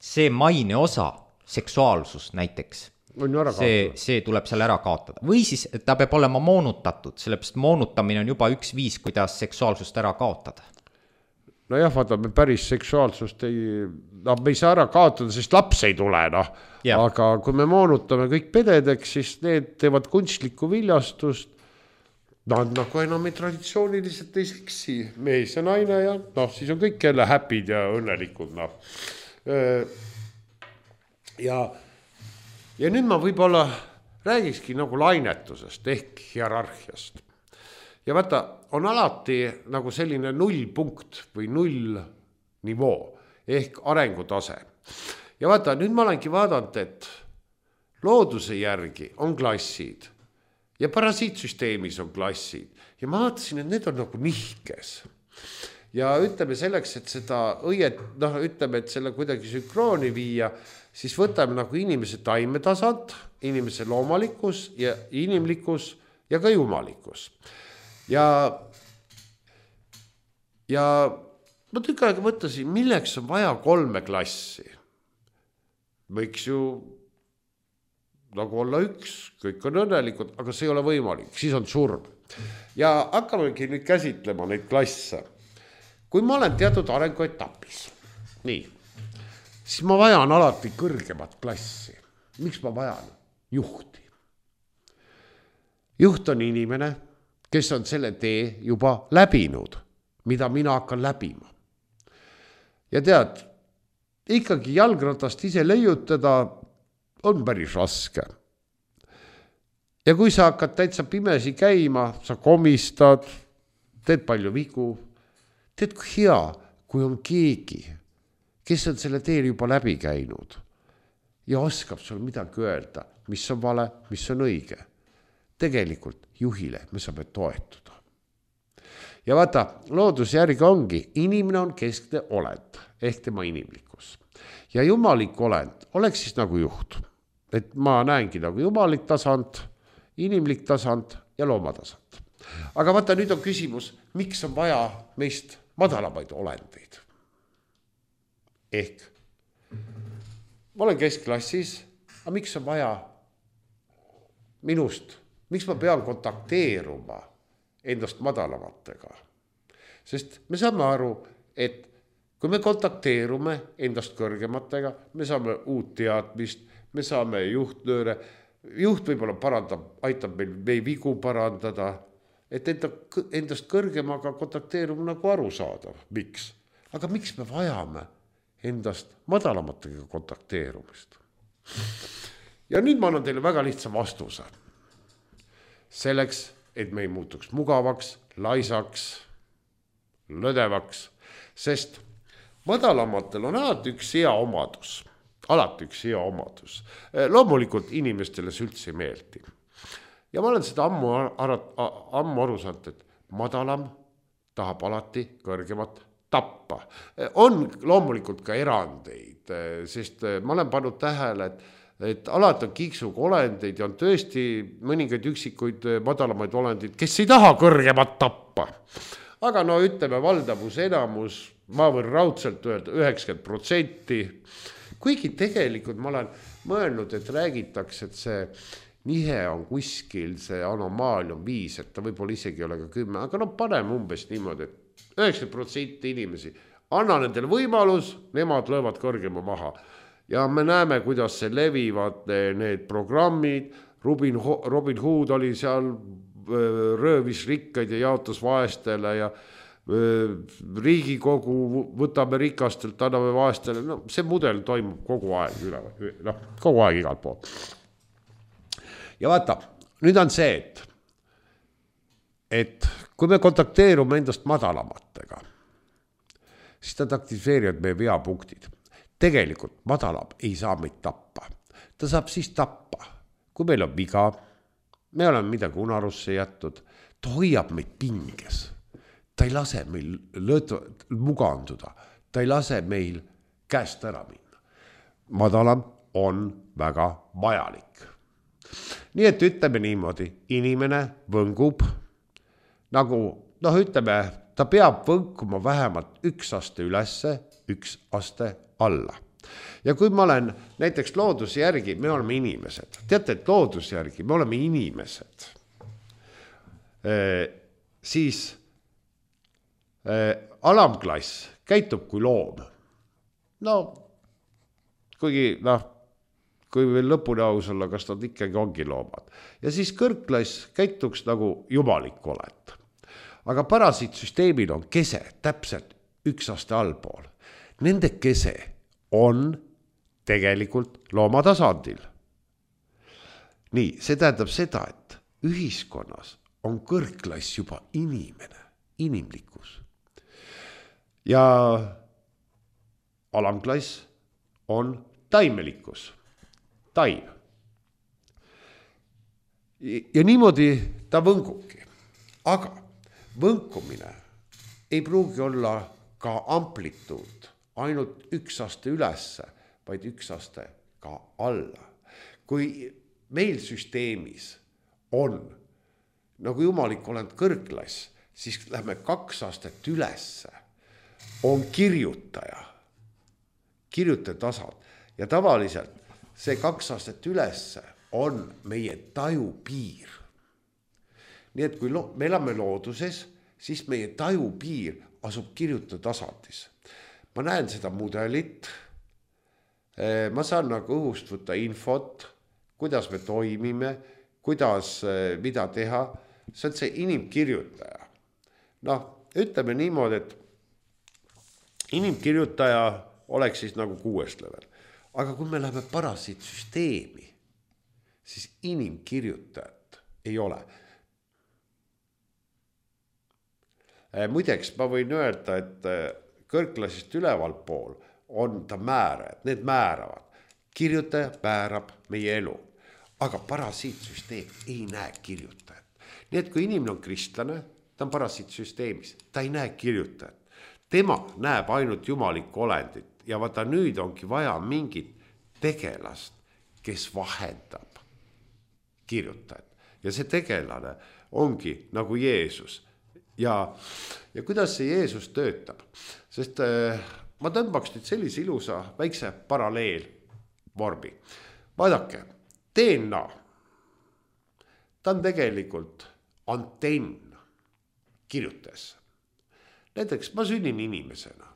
see maine osa, seksuaalsus näiteks, see, see tuleb seal ära kaotada või siis ta peab olema moonutatud, sellepärast moonutamine on juba üks viis, kuidas seksuaalsust ära kaotada nojah, vaata me päris seksuaalsust ei, noh, me ei saa ära kaotada, sest laps ei tule, noh. aga kui me moonutame kõik pededeks, siis need teevad kunstlikku viljastust. Nad nagu enam ei traditsiooniliselt ei seksi, mees ja naine ja noh, siis on kõik jälle happy'd ja õnnelikud, noh. ja, ja nüüd ma võib-olla räägikski nagu lainetusest ehk hierarhiast ja vaata, on alati nagu selline nullpunkt või nullnivoo ehk arengutase. ja vaata, nüüd ma olengi vaadanud, et looduse järgi on klassid ja parasiitsüsteemis on klassid. Ja ma vaatasin, et need on nagu nihkes. Ja ütleme selleks, et seda õiet, noh, ütleme, et selle kuidagi sünkrooni viia, siis võtame nagu inimese taimetasand, inimese loomalikkus ja inimlikkus ja ka jumalikkus ja, ja ma tükk aega mõtlesin, milleks on vaja kolme klassi. võiks ju nagu olla üks, kõik on õnnelikud, aga see ei ole võimalik, siis on surm. ja hakkamegi nüüd käsitlema neid klasse. kui ma olen teatud arenguetapis, nii, siis ma vajan alati kõrgemat klassi. miks ma vajan? juhti. juht on inimene kes on selle tee juba läbinud, mida mina hakkan läbima. ja tead, ikkagi jalgratast ise leiutada on päris raske. ja kui sa hakkad täitsa pimesi käima, sa komistad, teed palju vigu, tead, kui hea, kui on keegi, kes on selle tee juba läbi käinud ja oskab sulle midagi öelda, mis on vale, mis on õige. Tegelikult juhile me saame toetuda. ja vaata, looduse järgi ongi, inimene on keskne olend ehk tema inimlikkus ja jumalik olend oleks siis nagu juht. et ma näengi nagu jumalik tasand, inimlik tasand ja loomatasand. aga vaata, nüüd on küsimus, miks on vaja meist madalamaid olendeid? ehk ma olen keskklassis, aga miks on vaja minust, miks ma pean kontakteeruma endast madalamatega? sest me saame aru, et kui me kontakteerume endast kõrgematega, me saame uut teadmist, me saame juhtnööre, juht võib-olla parandab, aitab meil meie vigu parandada, et enda, endast kõrgemaga kontakteerumine nagu arusaadav, miks, aga miks me vajame endast madalamatega kontakteerumist? ja nüüd ma annan teile väga lihtsa vastuse. Selleks, et me ei muutuks mugavaks, laisaks, lõdvaks, sest madalamatel on alati üks hea omadus, alati üks hea omadus. loomulikult inimestele see üldse ei meeldi. ja ma olen seda ammu, ammu aru saanud, et madalam tahab alati kõrgemat tappa. on loomulikult ka erandeid, sest ma olen pannud tähele, et et alati on kiiksuga olendeid ja on tõesti mõningaid üksikuid madalamaid olendeid, kes ei taha kõrgemat tappa. aga no ütleme, valdavus, enamus, ma võin raudselt öelda üheksakümmend protsenti. kuigi tegelikult ma olen mõelnud, et räägitakse, et see nihe on kuskil, see anomaalia on viis, et ta võib-olla isegi ei ole ka kümme, aga no paneme umbes niimoodi, et üheksakümmend protsenti inimesi, anna nendele võimalus, nemad löövad kõrgema maha ja me näeme, kuidas see levivad need programmid. Robin, Robin Hood oli seal, röövis rikkaid ja jaotas vaestele ja riigikogu, võtame rikastelt, anname vaestele, no see mudel toimub kogu aeg üle, noh, kogu aeg igal pool. ja vaata, nüüd on see, et, et kui me kontakteerume endast madalamatega, siis nad aktiveerivad meie veapunktid tegelikult madalam ei saa meid tappa. ta saab siis tappa, kui meil on viga, me oleme midagi unarusse jätnud, ta hoiab meid pinges. ta ei lase meil lõõtu, muganduda, ta ei lase meil käest ära minna. madalam on väga vajalik. nii et ütleme niimoodi, inimene võngub nagu noh, ütleme, ta peab võnkuma vähemalt üks aste ülesse, üks aste alla. ja kui ma olen näiteks looduse järgi, me oleme inimesed, teate, et looduse järgi me oleme inimesed, siis alamklass käitub kui loom. no kuigi noh, kui veel lõpuni aus olla, kas nad ikkagi ongi loomad ja siis kõrgklass käituks nagu jumalik olend. aga parasiitsüsteemil on kese täpselt üks aste allpool nende kese on tegelikult looma tasandil. nii, see tähendab seda, et ühiskonnas on kõrgklass juba inimene, inimlikkus. ja alamklass on taimelikkus, taim. ja niimoodi ta võngubki, aga võnkumine ei pruugi olla ka amplituud ainult üks aste ülesse, vaid üks aste ka alla. kui meil süsteemis on nagu jumalik olend kõrgklass, siis lähme kaks astet ülesse, on kirjutaja, kirjutaja tasand ja tavaliselt see kaks astet ülesse on meie tajupiir. nii et kui me elame looduses, siis meie tajupiir asub kirjutaja tasandis ma näen seda mudelit. Eh, ma saan nagu õhust võtta infot, kuidas me toimime, kuidas, eh, mida teha, see on see inimkirjutaja. noh, ütleme niimoodi, et inimkirjutaja oleks siis nagu kuues level, aga kui me läheme parasiitsüsteemi, siis inimkirjutajat ei ole muideks ma võin öelda, et kõrgklassist ülevalpool on ta määrajad, need määravad. kirjutaja määrab meie elu, aga parasiitsüsteem ei näe kirjutajat. nii et kui inimene on kristlane, ta on parasiitsüsteemis, ta ei näe kirjutajat. tema näeb ainult jumalikku olendit ja vaata nüüd ongi vaja mingit tegelast, kes vahendab kirjutajat ja see tegelane ongi nagu Jeesus ja, ja kuidas see Jeesus töötab, sest äh, ma tõmbaks nüüd sellise ilusa väikse paralleelvormi. vaadake, DNA, ta on tegelikult antenn kirjutajasse. näiteks ma sünnin inimesena,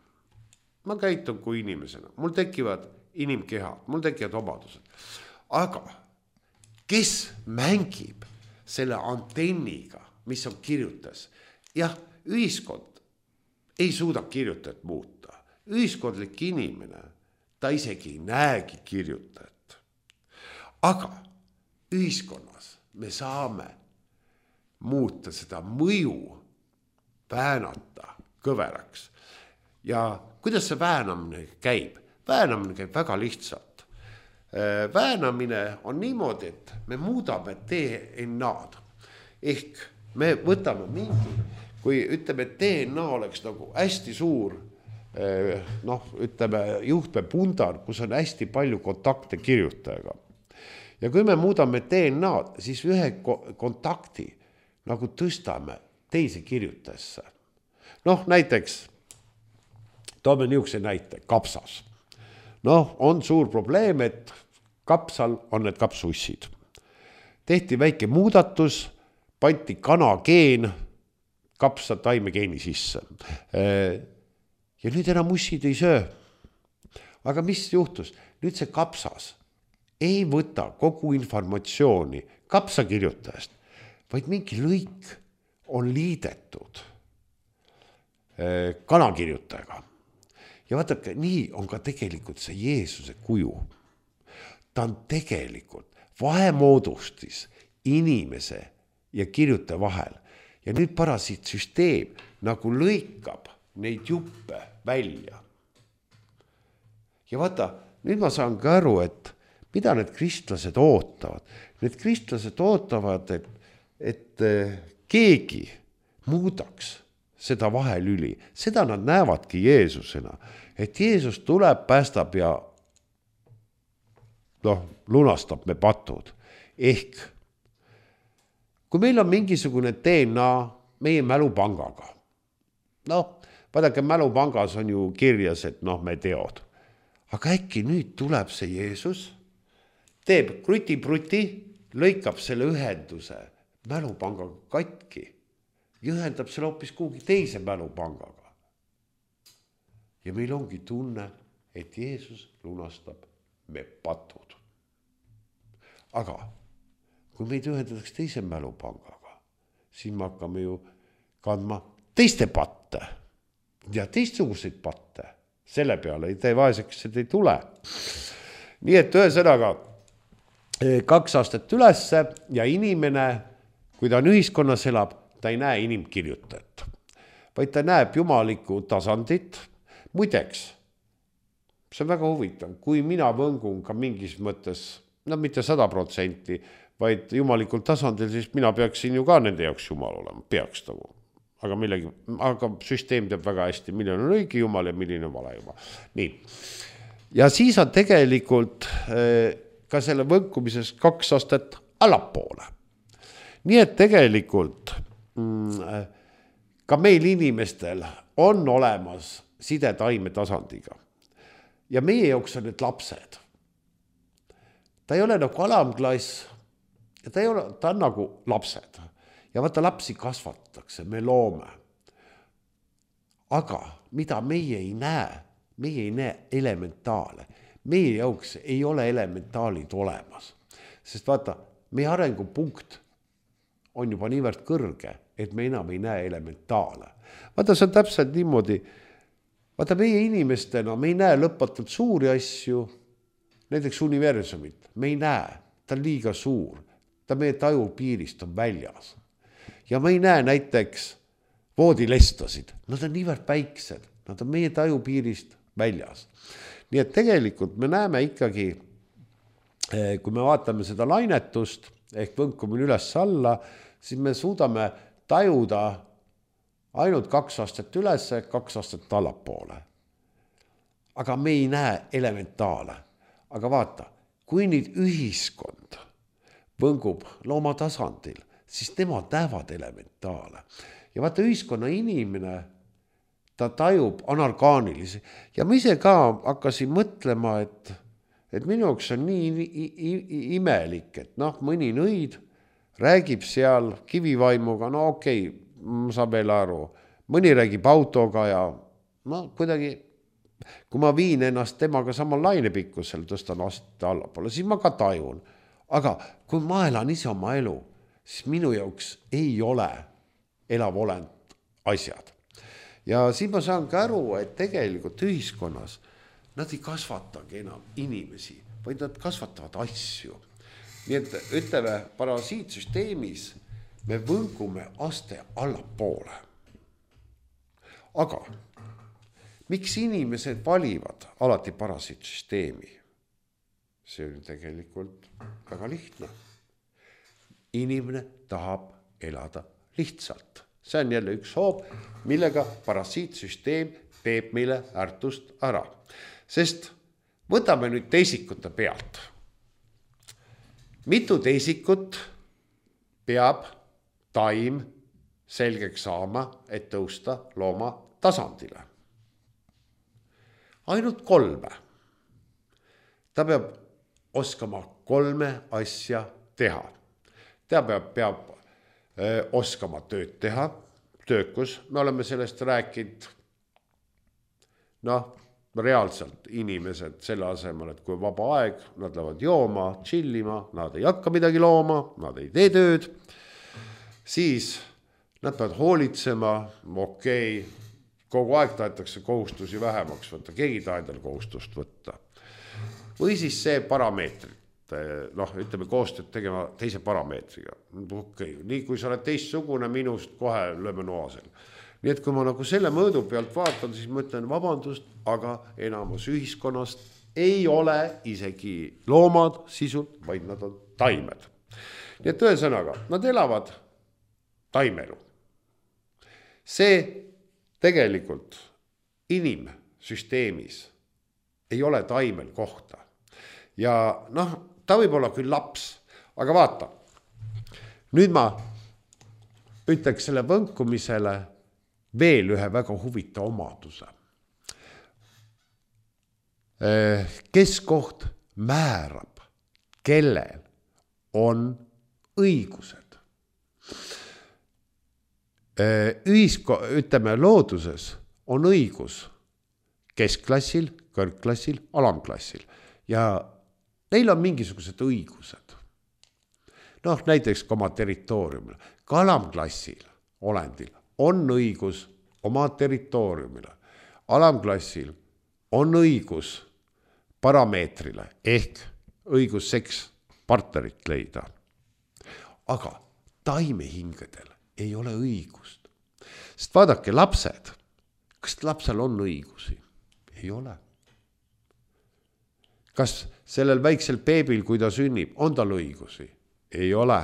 ma käitun kui inimesena, mul tekivad inimkehad, mul tekivad omadused, aga kes mängib selle antenniga, mis on kirjutas, jah, ühiskond ei suuda kirjutajat muuta, ühiskondlik inimene, ta isegi ei näegi kirjutajat. aga ühiskonnas me saame muuta seda mõju, väänata kõveraks. ja kuidas see väänamine käib? väänamine käib väga lihtsalt. väänamine on niimoodi, et me muudame DNA-d ehk me võtame mingi, kui ütleme, et DNA oleks nagu hästi suur noh, ütleme juhtmepundar, kus on hästi palju kontakte kirjutajaga. ja kui me muudame DNA-d, siis ühe kontakti nagu tõstame teise kirjutajasse. noh, näiteks toome niisuguse näite, kapsas. noh, on suur probleem, et kapsal on need kapsussid. tehti väike muudatus, pandi kanageen kapsa taimegeeni sisse. ja nüüd enam ussid ei söö. aga mis juhtus, nüüd see kapsas ei võta kogu informatsiooni kapsakirjutajast, vaid mingi lõik on liidetud kanakirjutajaga. ja vaadake, nii on ka tegelikult see Jeesuse kuju. ta on tegelikult vahemoodustis inimese ja kirjutaja vahel ja nüüd parasiitsüsteem nagu lõikab neid juppe välja. ja vaata, nüüd ma saan ka aru, et mida need kristlased ootavad. Need kristlased ootavad, et, et eh, keegi muudaks seda vahelüli, seda nad näevadki Jeesusena, et Jeesus tuleb, päästab ja noh, lunastab me patud. ehk kui meil on mingisugune DNA meie mälupangaga, noh, vaadake, mälupangas on ju kirjas, et noh, me teod. aga äkki nüüd tuleb see Jeesus, teeb kruti-pruti, lõikab selle ühenduse mälupangaga katki ja ühendab selle hoopis kuhugi teise mälupangaga. ja meil ongi tunne, et Jeesus lunastab me patud. aga kui meid ühendatakse teise mälupangaga, siis me hakkame ju kandma teiste patte ja teistsuguseid patte. selle peale ei tee vaeseks, ei tule. nii et ühesõnaga eh, kaks aastat ülesse ja inimene, kui ta on ühiskonnas elab, ta ei näe inimkirjutajat, vaid ta näeb jumalikku tasandit. muideks, see on väga huvitav, kui mina võngun ka mingis mõttes, no mitte sada protsenti vaid jumalikul tasandil, siis mina peaksin ju ka nende jaoks jumal olema, peaks nagu. aga millegi, aga süsteem teab väga hästi, milline on õige jumal ja milline on vale jumal, nii. ja siis on tegelikult eh, ka selle võnkumises kaks astet allapoole. nii et tegelikult mm, ka meil inimestel on olemas side taime tasandiga. ja meie jaoks on need lapsed. ta ei ole nagu alamklass ja ta ei ole, ta on nagu lapsed ja vaata, lapsi kasvatatakse, me loome. aga mida meie ei näe, meie ei näe elementaale, meie jaoks ei ole elementaalid olemas, sest vaata, meie arengupunkt on juba niivõrd kõrge, et me enam ei näe elementaale. vaata, see on täpselt niimoodi. vaata, meie inimestena, me ei näe lõpmatult suuri asju. näiteks universumit, me ei näe, ta on liiga suur ta meie tajupiirist on väljas. ja ma ei näe näiteks voodilestosid, nad on niivõrd väiksed, nad on meie tajupiirist väljas. nii et tegelikult me näeme ikkagi, eh, kui me vaatame seda lainetust ehk võnkumine üles-alla, siis me suudame tajuda ainult kaks astet üles, kaks astet allapoole. aga me ei näe elementaale. aga vaata, kui nüüd ühiskond võngub looma tasandil, siis nemad näevad elementaale. ja vaata, ühiskonna inimene, ta tajub anorgaanilisi ja ma ise ka hakkasin mõtlema, et, et minu jaoks on nii imelik, et noh, mõni nõid räägib seal kivivaimuga, no okei okay,, ma saan veel aru, mõni räägib autoga ja no kuidagi, kui ma viin ennast temaga samal lainepikkusel, tõstan astet allapoole, siis ma ka tajun. Aga kui ma elan ise oma elu, siis minu jaoks ei ole elav olend asjad. ja siin ma saan ka aru, et tegelikult ühiskonnas nad ei kasvatagi enam inimesi, vaid nad kasvatavad asju nii et ütleme, parasiitsüsteemis me võngume aste allapoole. aga miks inimesed valivad alati parasiitsüsteemi? see on tegelikult väga lihtne. inimene tahab elada lihtsalt, see on jälle üks hoob, millega parasiitsüsteem teeb meile ärtust ära, sest võtame nüüd teisikute pealt mitu teisikut peab taim selgeks saama, et tõusta looma tasandile? ainult kolme. ta peab oskama kolme asja teha. ta peab, peab öö, oskama tööd teha, töökus, me oleme sellest rääkinud. noh reaalselt inimesed selle asemel, et kui vaba aeg, nad lähevad jooma, chill ima, nad ei hakka midagi looma, nad ei tee tööd. siis nad peavad hoolitsema, okei okay,, kogu aeg tahetakse kohustusi vähemaks võtta, keegi ei taha endale kohustust võtta. või siis see parameetrit, noh, ütleme koostööd tegema teise parameetriga, okei okay., nii kui sa oled teistsugune minust, kohe lööme noasel nii et kui ma nagu selle mõõdu pealt vaatan, siis ma ütlen vabandust, aga enamus ühiskonnast ei ole isegi loomad sisult, vaid nad on taimed. nii et ühesõnaga, nad elavad taimelu. see tegelikult inimsüsteemis ei ole taimel kohta. ja noh, ta võib olla küll laps, aga vaata, nüüd ma ütleks selle võnkumisele veel ühe väga huvitava omaduse. Äh, keskkoht määrab, kellel on õigused. Äh, ühisko-, ütleme looduses on õigus keskklassil, kõrgklassil, alamklassil ja neil on mingisugused õigused. noh, näiteks ka oma territooriumil, ka alamklassil olendil on õigus oma territooriumile. alamklassil on õigus parameetrile ehk õigus sekspartnerit leida. aga taimehingedel ei ole õigust. sest vaadake, lapsed, kas lapsel on õigusi? ei ole. Kas sellel väiksel beebil, kui ta sünnib, on tal õigusi? ei ole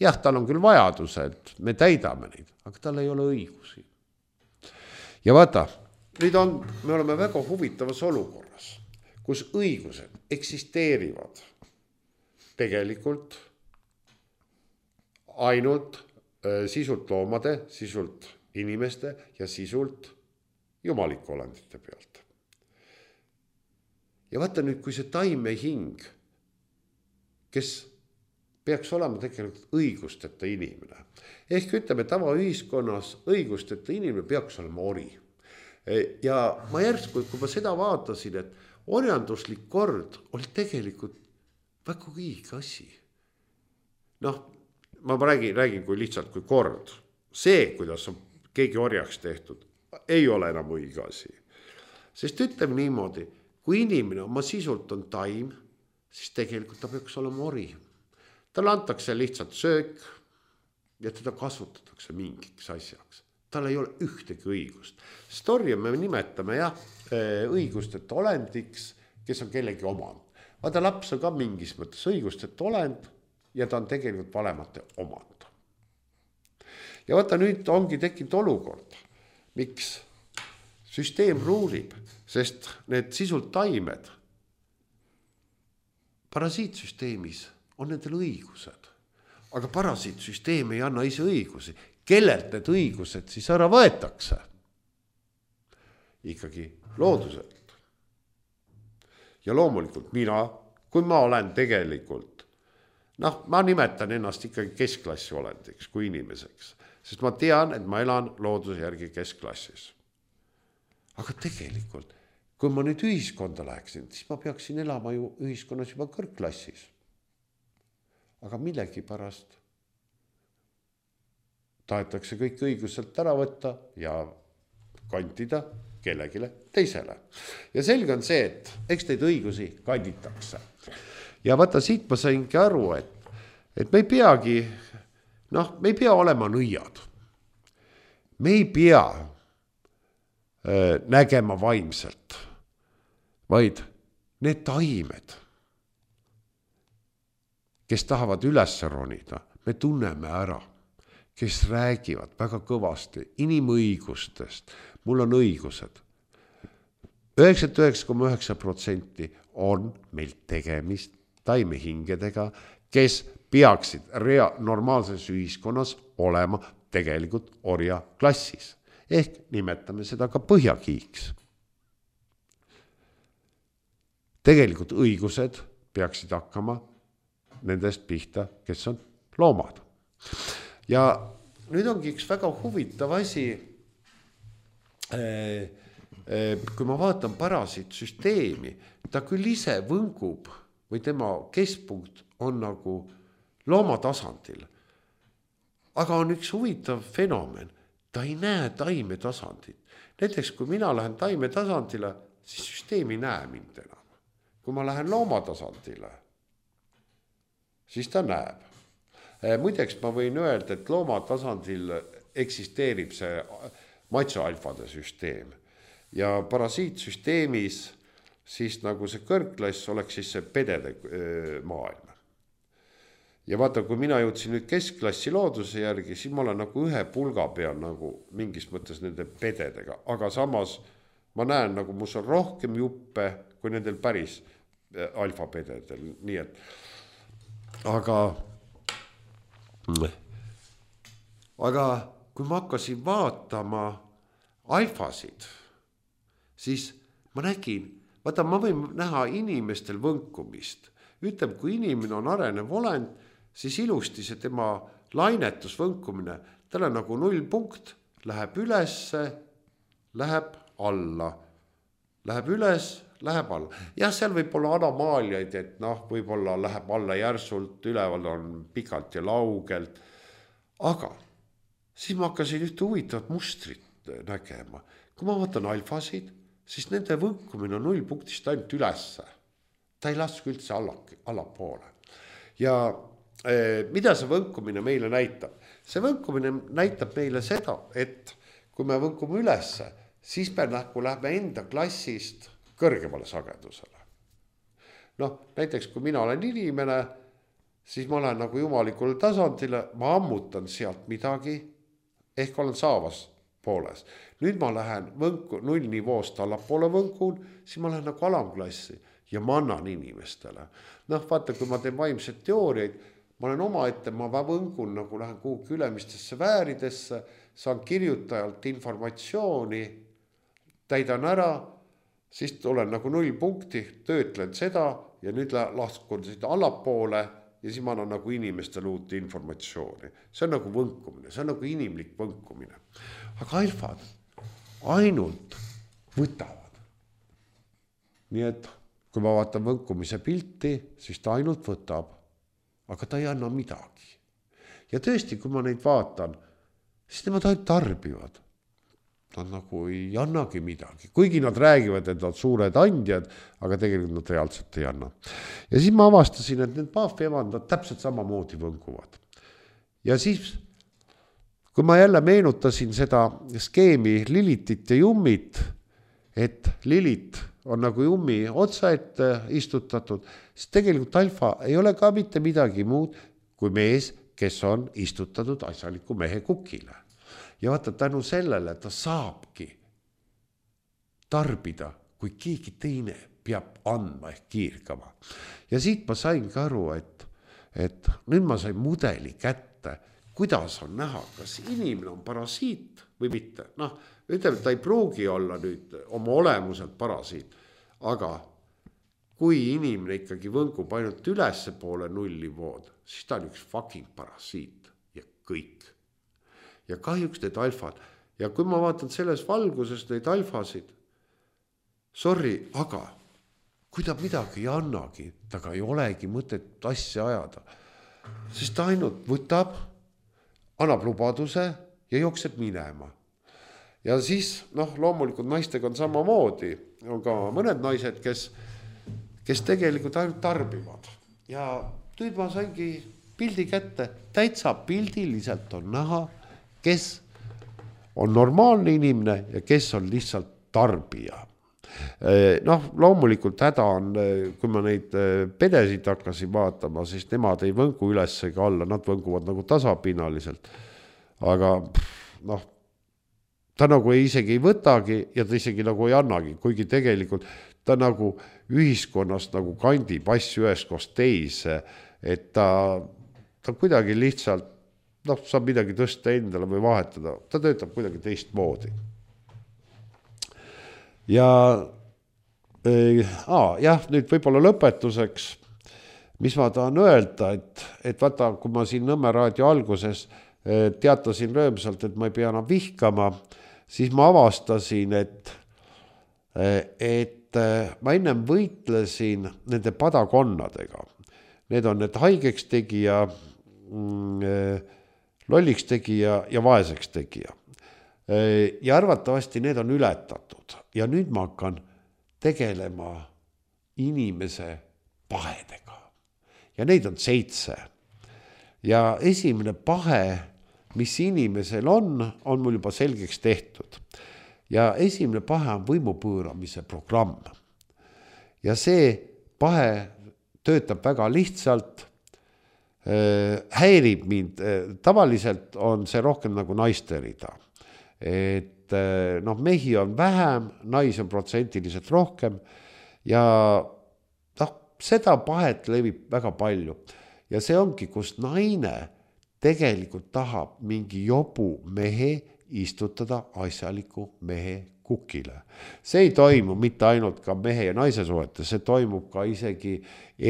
jah, tal on küll vajadused, me täidame neid, aga tal ei ole õigusi. ja vaata, nüüd on, me oleme väga huvitavas olukorras, kus õigused eksisteerivad tegelikult ainult äh, sisult loomade, sisult inimeste ja sisult jumaliku olendite pealt. Ja vaata nüüd, kui see taimehing, kes peaks olema tegelikult õigusteta inimene. ehk ütleme, tavaühiskonnas õigusteta inimene peaks olema ori. E, ja ma järsku, kui ma seda vaatasin, et orjanduslik kord oli tegelikult väga õige asi. noh, ma räägin, räägin kui lihtsalt kui kord, see, kuidas on keegi orjaks tehtud, ei ole enam õige asi. sest ütleme niimoodi, kui inimene oma sisult on taim, siis tegelikult ta peaks olema ori talle antakse lihtsalt söök ja teda kasutatakse mingiks asjaks. tal ei ole ühtegi õigust. Storje me nimetame jah õigusteta olendiks, kes on kellegi omand. vaata, laps on ka mingis mõttes õigusteta olend ja ta on tegelikult vanemate omand. ja vaata, nüüd ongi tekkinud olukord, miks süsteem ruulib, sest need sisult taimed parasiitsüsteemis on nendel õigused, aga parasiitsüsteem ei anna ise õigusi, kellelt need õigused siis ära võetakse? ikkagi looduselt. ja loomulikult mina, kui ma olen tegelikult noh, ma nimetan ennast ikkagi keskklassi olendiks kui inimeseks, sest ma tean, et ma elan looduse järgi keskklassis. aga tegelikult, kui ma nüüd ühiskonda läheksin, siis ma peaksin elama ju ühiskonnas juba kõrgklassis. aga millegipärast tahetakse kõik õigused ära võtta ja kantida kellelegi teisele. ja selge on see, et eks neid õigusi kanditakse. ja vaata, siit ma saingi aru, et, et me ei peagi, noh, me ei pea olema nõiad. me ei pea äh, nägema vaimselt, vaid need taimed, kes tahavad üles ronida, me tunneme ära kes räägivad väga kõvasti inimõigustest, mul on õigused. üheksakümmend üheksa koma üheksa protsenti on meil tegemist taimehingedega, kes peaksid rea-, normaalses ühiskonnas olema tegelikult orjaklassis. ehk nimetame seda ka põhjakiiks. Tegelikult õigused peaksid hakkama nendest pihta, kes on loomad ja nüüd ongi üks väga huvitav asi. Äh, äh, kui ma vaatan parasiitsüsteemi, ta küll ise võngub või tema keskpunkt on nagu looma tasandil. aga on üks huvitav fenomen, ta ei näe taime tasandit. näiteks kui mina lähen taime tasandile, siis süsteem ei näe mind enam. Kui ma lähen looma tasandile, siis ta näeb. Eh, muideks ma võin öelda, et loomatasandil eksisteerib see matsoalfade süsteem. Ja parasiitsüsteemis siis nagu see kõrgklass oleks siis see pedede eh, maailm. ja vaata, kui mina jõudsin nüüd keskklassi looduse järgi, siis ma olen nagu ühe pulga peal nagu mingis mõttes nende pededega, aga samas ma näen nagu mus on rohkem juppe kui nendel päris eh, alfapededel, nii et aga aga kui ma hakkasin vaatama alfasid, siis ma nägin, vaata, ma võin näha inimestel võnkumist. ütleme, kui inimene on arenev olend, siis ilusti see tema lainetus, võnkumine, tal on nagu nullpunkt, läheb ülesse, läheb alla, läheb üles läheb alla. jah, seal võib olla anomaaliaid, et noh, võib-olla läheb alla järsult, üleval on pikalt ja laugelt. aga siis ma hakkasin ühte huvitavat mustrit nägema. kui ma vaatan alfasid, siis nende võnkumine on nullpunktist ainult ülesse. ta ei lasku üldse alla, allapoole. ja eh, mida see võnkumine meile näitab? see võnkumine näitab meile seda, et kui me võnkume ülesse, siis me nagu lähme enda klassist kõrgemale sagedusele. noh, näiteks kui mina olen inimene, siis ma lähen nagu jumalikule tasandile, ma ammutan sealt midagi, ehk olen saavas pooles. nüüd ma lähen võnku, nullnivoost allapoole võnkun, siis ma lähen nagu alamklassi ja ma annan inimestele. noh, vaata, kui ma teen vaimseid teooriaid, ma olen omaette, ma võngun nagu lähen kuhugi ülemistesse vääridesse, saan kirjutajalt informatsiooni, täidan ära siis tulen nagu nullpunkti, töötlen seda ja nüüd laskun siit allapoole ja siis ma annan nagu inimestele uut informatsiooni. see on nagu võnkumine, see on nagu inimlik võnkumine. aga alfad ainult võtavad. nii et kui ma vaatan võnkumise pilti, siis ta ainult võtab, aga ta ei anna midagi. ja tõesti, kui ma neid vaatan, siis nemad ainult tarbivad nad nagu ei annagi midagi, kuigi nad räägivad, et nad suured andjad, aga tegelikult nad reaalselt ei anna. ja siis ma avastasin, et need Paafi emandad täpselt samamoodi võnguvad. ja siis, kui ma jälle meenutasin seda skeemi Lilitit ja Jummit, et Lilit on nagu Jummi otsaette istutatud, siis tegelikult alfa ei ole ka mitte midagi muud kui mees, kes on istutatud asjaliku mehe kukile. Ja vaata, tänu sellele ta saabki tarbida, kui keegi teine peab andma ehk kiirgama. ja siit ma saingi aru, et, et nüüd ma sain mudeli kätte, kuidas on näha, kas inimene on parasiit või mitte, noh, ütleme, ta ei pruugi olla nüüd oma olemuselt parasiit, aga kui inimene ikkagi võngub ainult ülespoole nulli vood, siis ta on üks fucking parasiit ja kõik. Ja kahjuks need alfad ja kui ma vaatan selles valguses neid alfasid, sorry, aga kui ta midagi ei annagi, temaga ei olegi mõtet asja ajada. sest ta ainult võtab, annab lubaduse ja jookseb minema. ja siis noh, loomulikult naistega on samamoodi, on ka mõned naised, kes, kes tegelikult ainult tarbivad ja nüüd ma saingi pildi kätte, täitsa pildiliselt on näha, kes on normaalne inimene ja kes on lihtsalt tarbija Eh, noh, loomulikult häda on, eh, kui ma neid eh, pedesid hakkasin vaatama, siis nemad ei võngu üles ega alla, nad võnguvad nagu tasapinnaliselt. aga noh, ta nagu ei, isegi ei võtagi ja ta isegi nagu ei annagi, kuigi tegelikult ta nagu ühiskonnast nagu kandib asju ühest kohast teise, et ta, ta kuidagi lihtsalt noh, saab midagi tõsta endale või vahetada, ta töötab kuidagi teistmoodi ja äh, ah, jah, nüüd võib-olla lõpetuseks, mis ma tahan öelda, et, et vaata, kui ma siin Nõmme raadio alguses äh, teatasin rõõmsalt, et ma ei pea enam vihkama, siis ma avastasin, et, äh, et ma ennem võitlesin nende padakonnadega. Need on need haigeks tegija mm,, lolliks tegija ja vaeseks tegija ja arvatavasti need on ületatud ja nüüd ma hakkan tegelema inimese pahedega. ja neid on seitse. ja esimene pahe, mis inimesel on, on mul juba selgeks tehtud. ja esimene pahe on võimu pööramise programm. ja see pahe töötab väga lihtsalt häirib mind, tavaliselt on see rohkem nagu naiste rida. Et eh, noh, mehi on vähem, naisi on protsentiliselt rohkem ja noh, seda pahet levib väga palju. Ja see ongi, kus naine tegelikult tahab mingi jobu mehe istutada asjaliku mehe kukile. see ei toimu mitte ainult ka mehe ja naise suhetes, see toimub ka isegi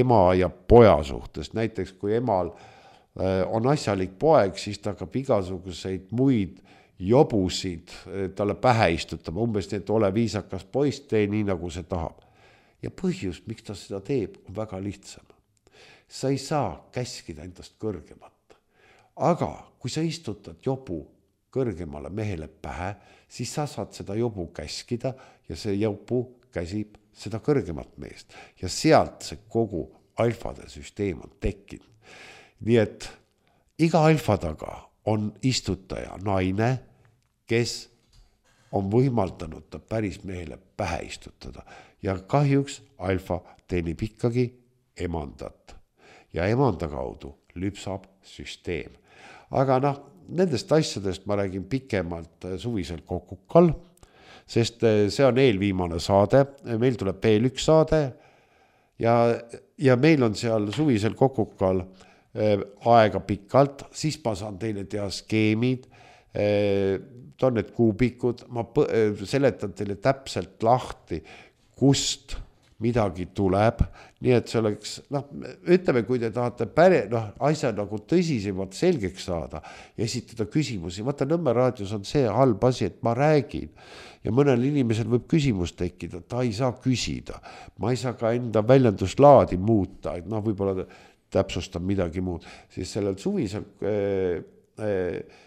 ema ja poja suhtes, näiteks kui emal eh, on asjalik poeg, siis ta hakkab igasuguseid muid jobusid eh, talle pähe istutama, umbes nii, et ole viisakas poiss, tee nii, nagu see tahab. ja põhjus, miks ta seda teeb, on väga lihtsam. sa ei saa käskida endast kõrgemat. aga kui sa istutad jobu kõrgemale mehele pähe, siis sa saad seda jobu käskida ja see jobu käsib seda kõrgemat meest ja sealt see kogu alfade süsteem on tekkinud. nii et iga alfa taga on istutaja naine kes on võimaldanud ta päris mehele pähe istutada ja kahjuks alfa teenib ikkagi emandat ja emanda kaudu lüpsab süsteem. aga noh, nendest asjadest ma räägin pikemalt äh, suvisel kokukal, sest äh, see on eelviimane saade, meil tuleb veel üks saade ja, ja meil on seal suvisel kokukal äh, aega pikalt, siis ma saan teile teha skeemid toon need kuubikud, ma seletan teile täpselt lahti, kust midagi tuleb, nii et see oleks noh, ütleme, kui te tahate päri noh, asja nagu tõsisemalt selgeks saada esitada küsimusi, vaata Nõmme raadios on see halb asi, et ma räägin ja mõnel inimesel võib küsimus tekkida, ta ei saa küsida, ma ei saa ka enda väljenduslaadi muuta, et noh, võib-olla täpsustan midagi muud, siis sellel suvisel äh, äh,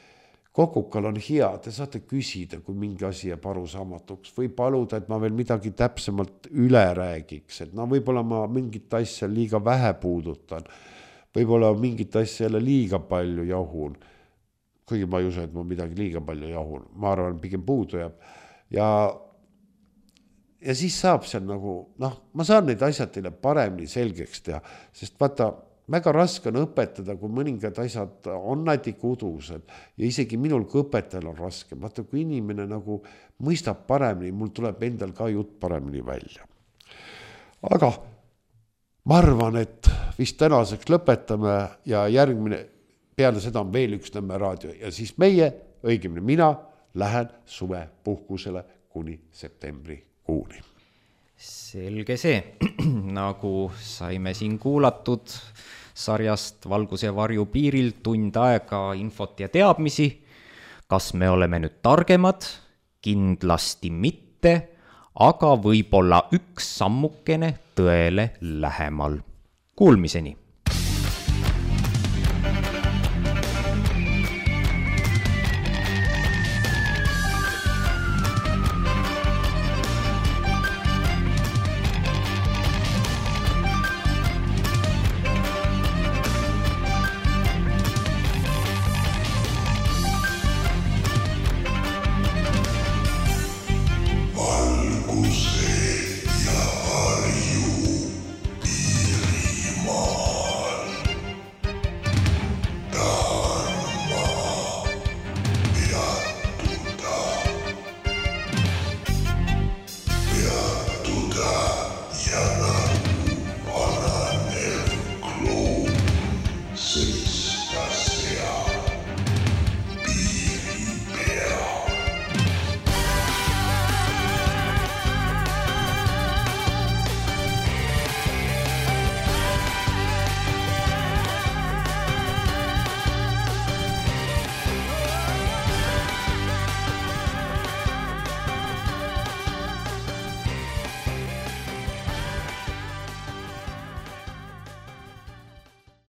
kokukal on hea, te saate küsida, kui mingi asi jääb arusaamatuks või paluda, et ma veel midagi täpsemalt üle räägiks, et no võib-olla ma mingit asja liiga vähe puudutan. võib-olla mingit asja jälle liiga palju jahun. kuigi ma ei usu, et ma midagi liiga palju jahun, ma arvan, pigem puudu jääb ja ja siis saab seal nagu noh, ma saan neid asjad teile paremini selgeks teha, sest vaata, väga raske on õpetada, kui mõningad asjad on natuke udused ja isegi minul kui õpetajal on raske, vaata kui inimene nagu mõistab paremini, mul tuleb endal ka jutt paremini välja. aga ma arvan, et vist tänaseks lõpetame ja järgmine, peale seda on veel üks Nõmme raadio ja siis meie, õigemini mina, lähen suvepuhkusele kuni septembrikuuni. Selge see, nagu saime siin kuulatud sarjast Valguse ja varju piiril tund aega infot ja teadmisi. kas me oleme nüüd targemad? kindlasti mitte, aga võib-olla üks sammukene tõele lähemal. Kuulmiseni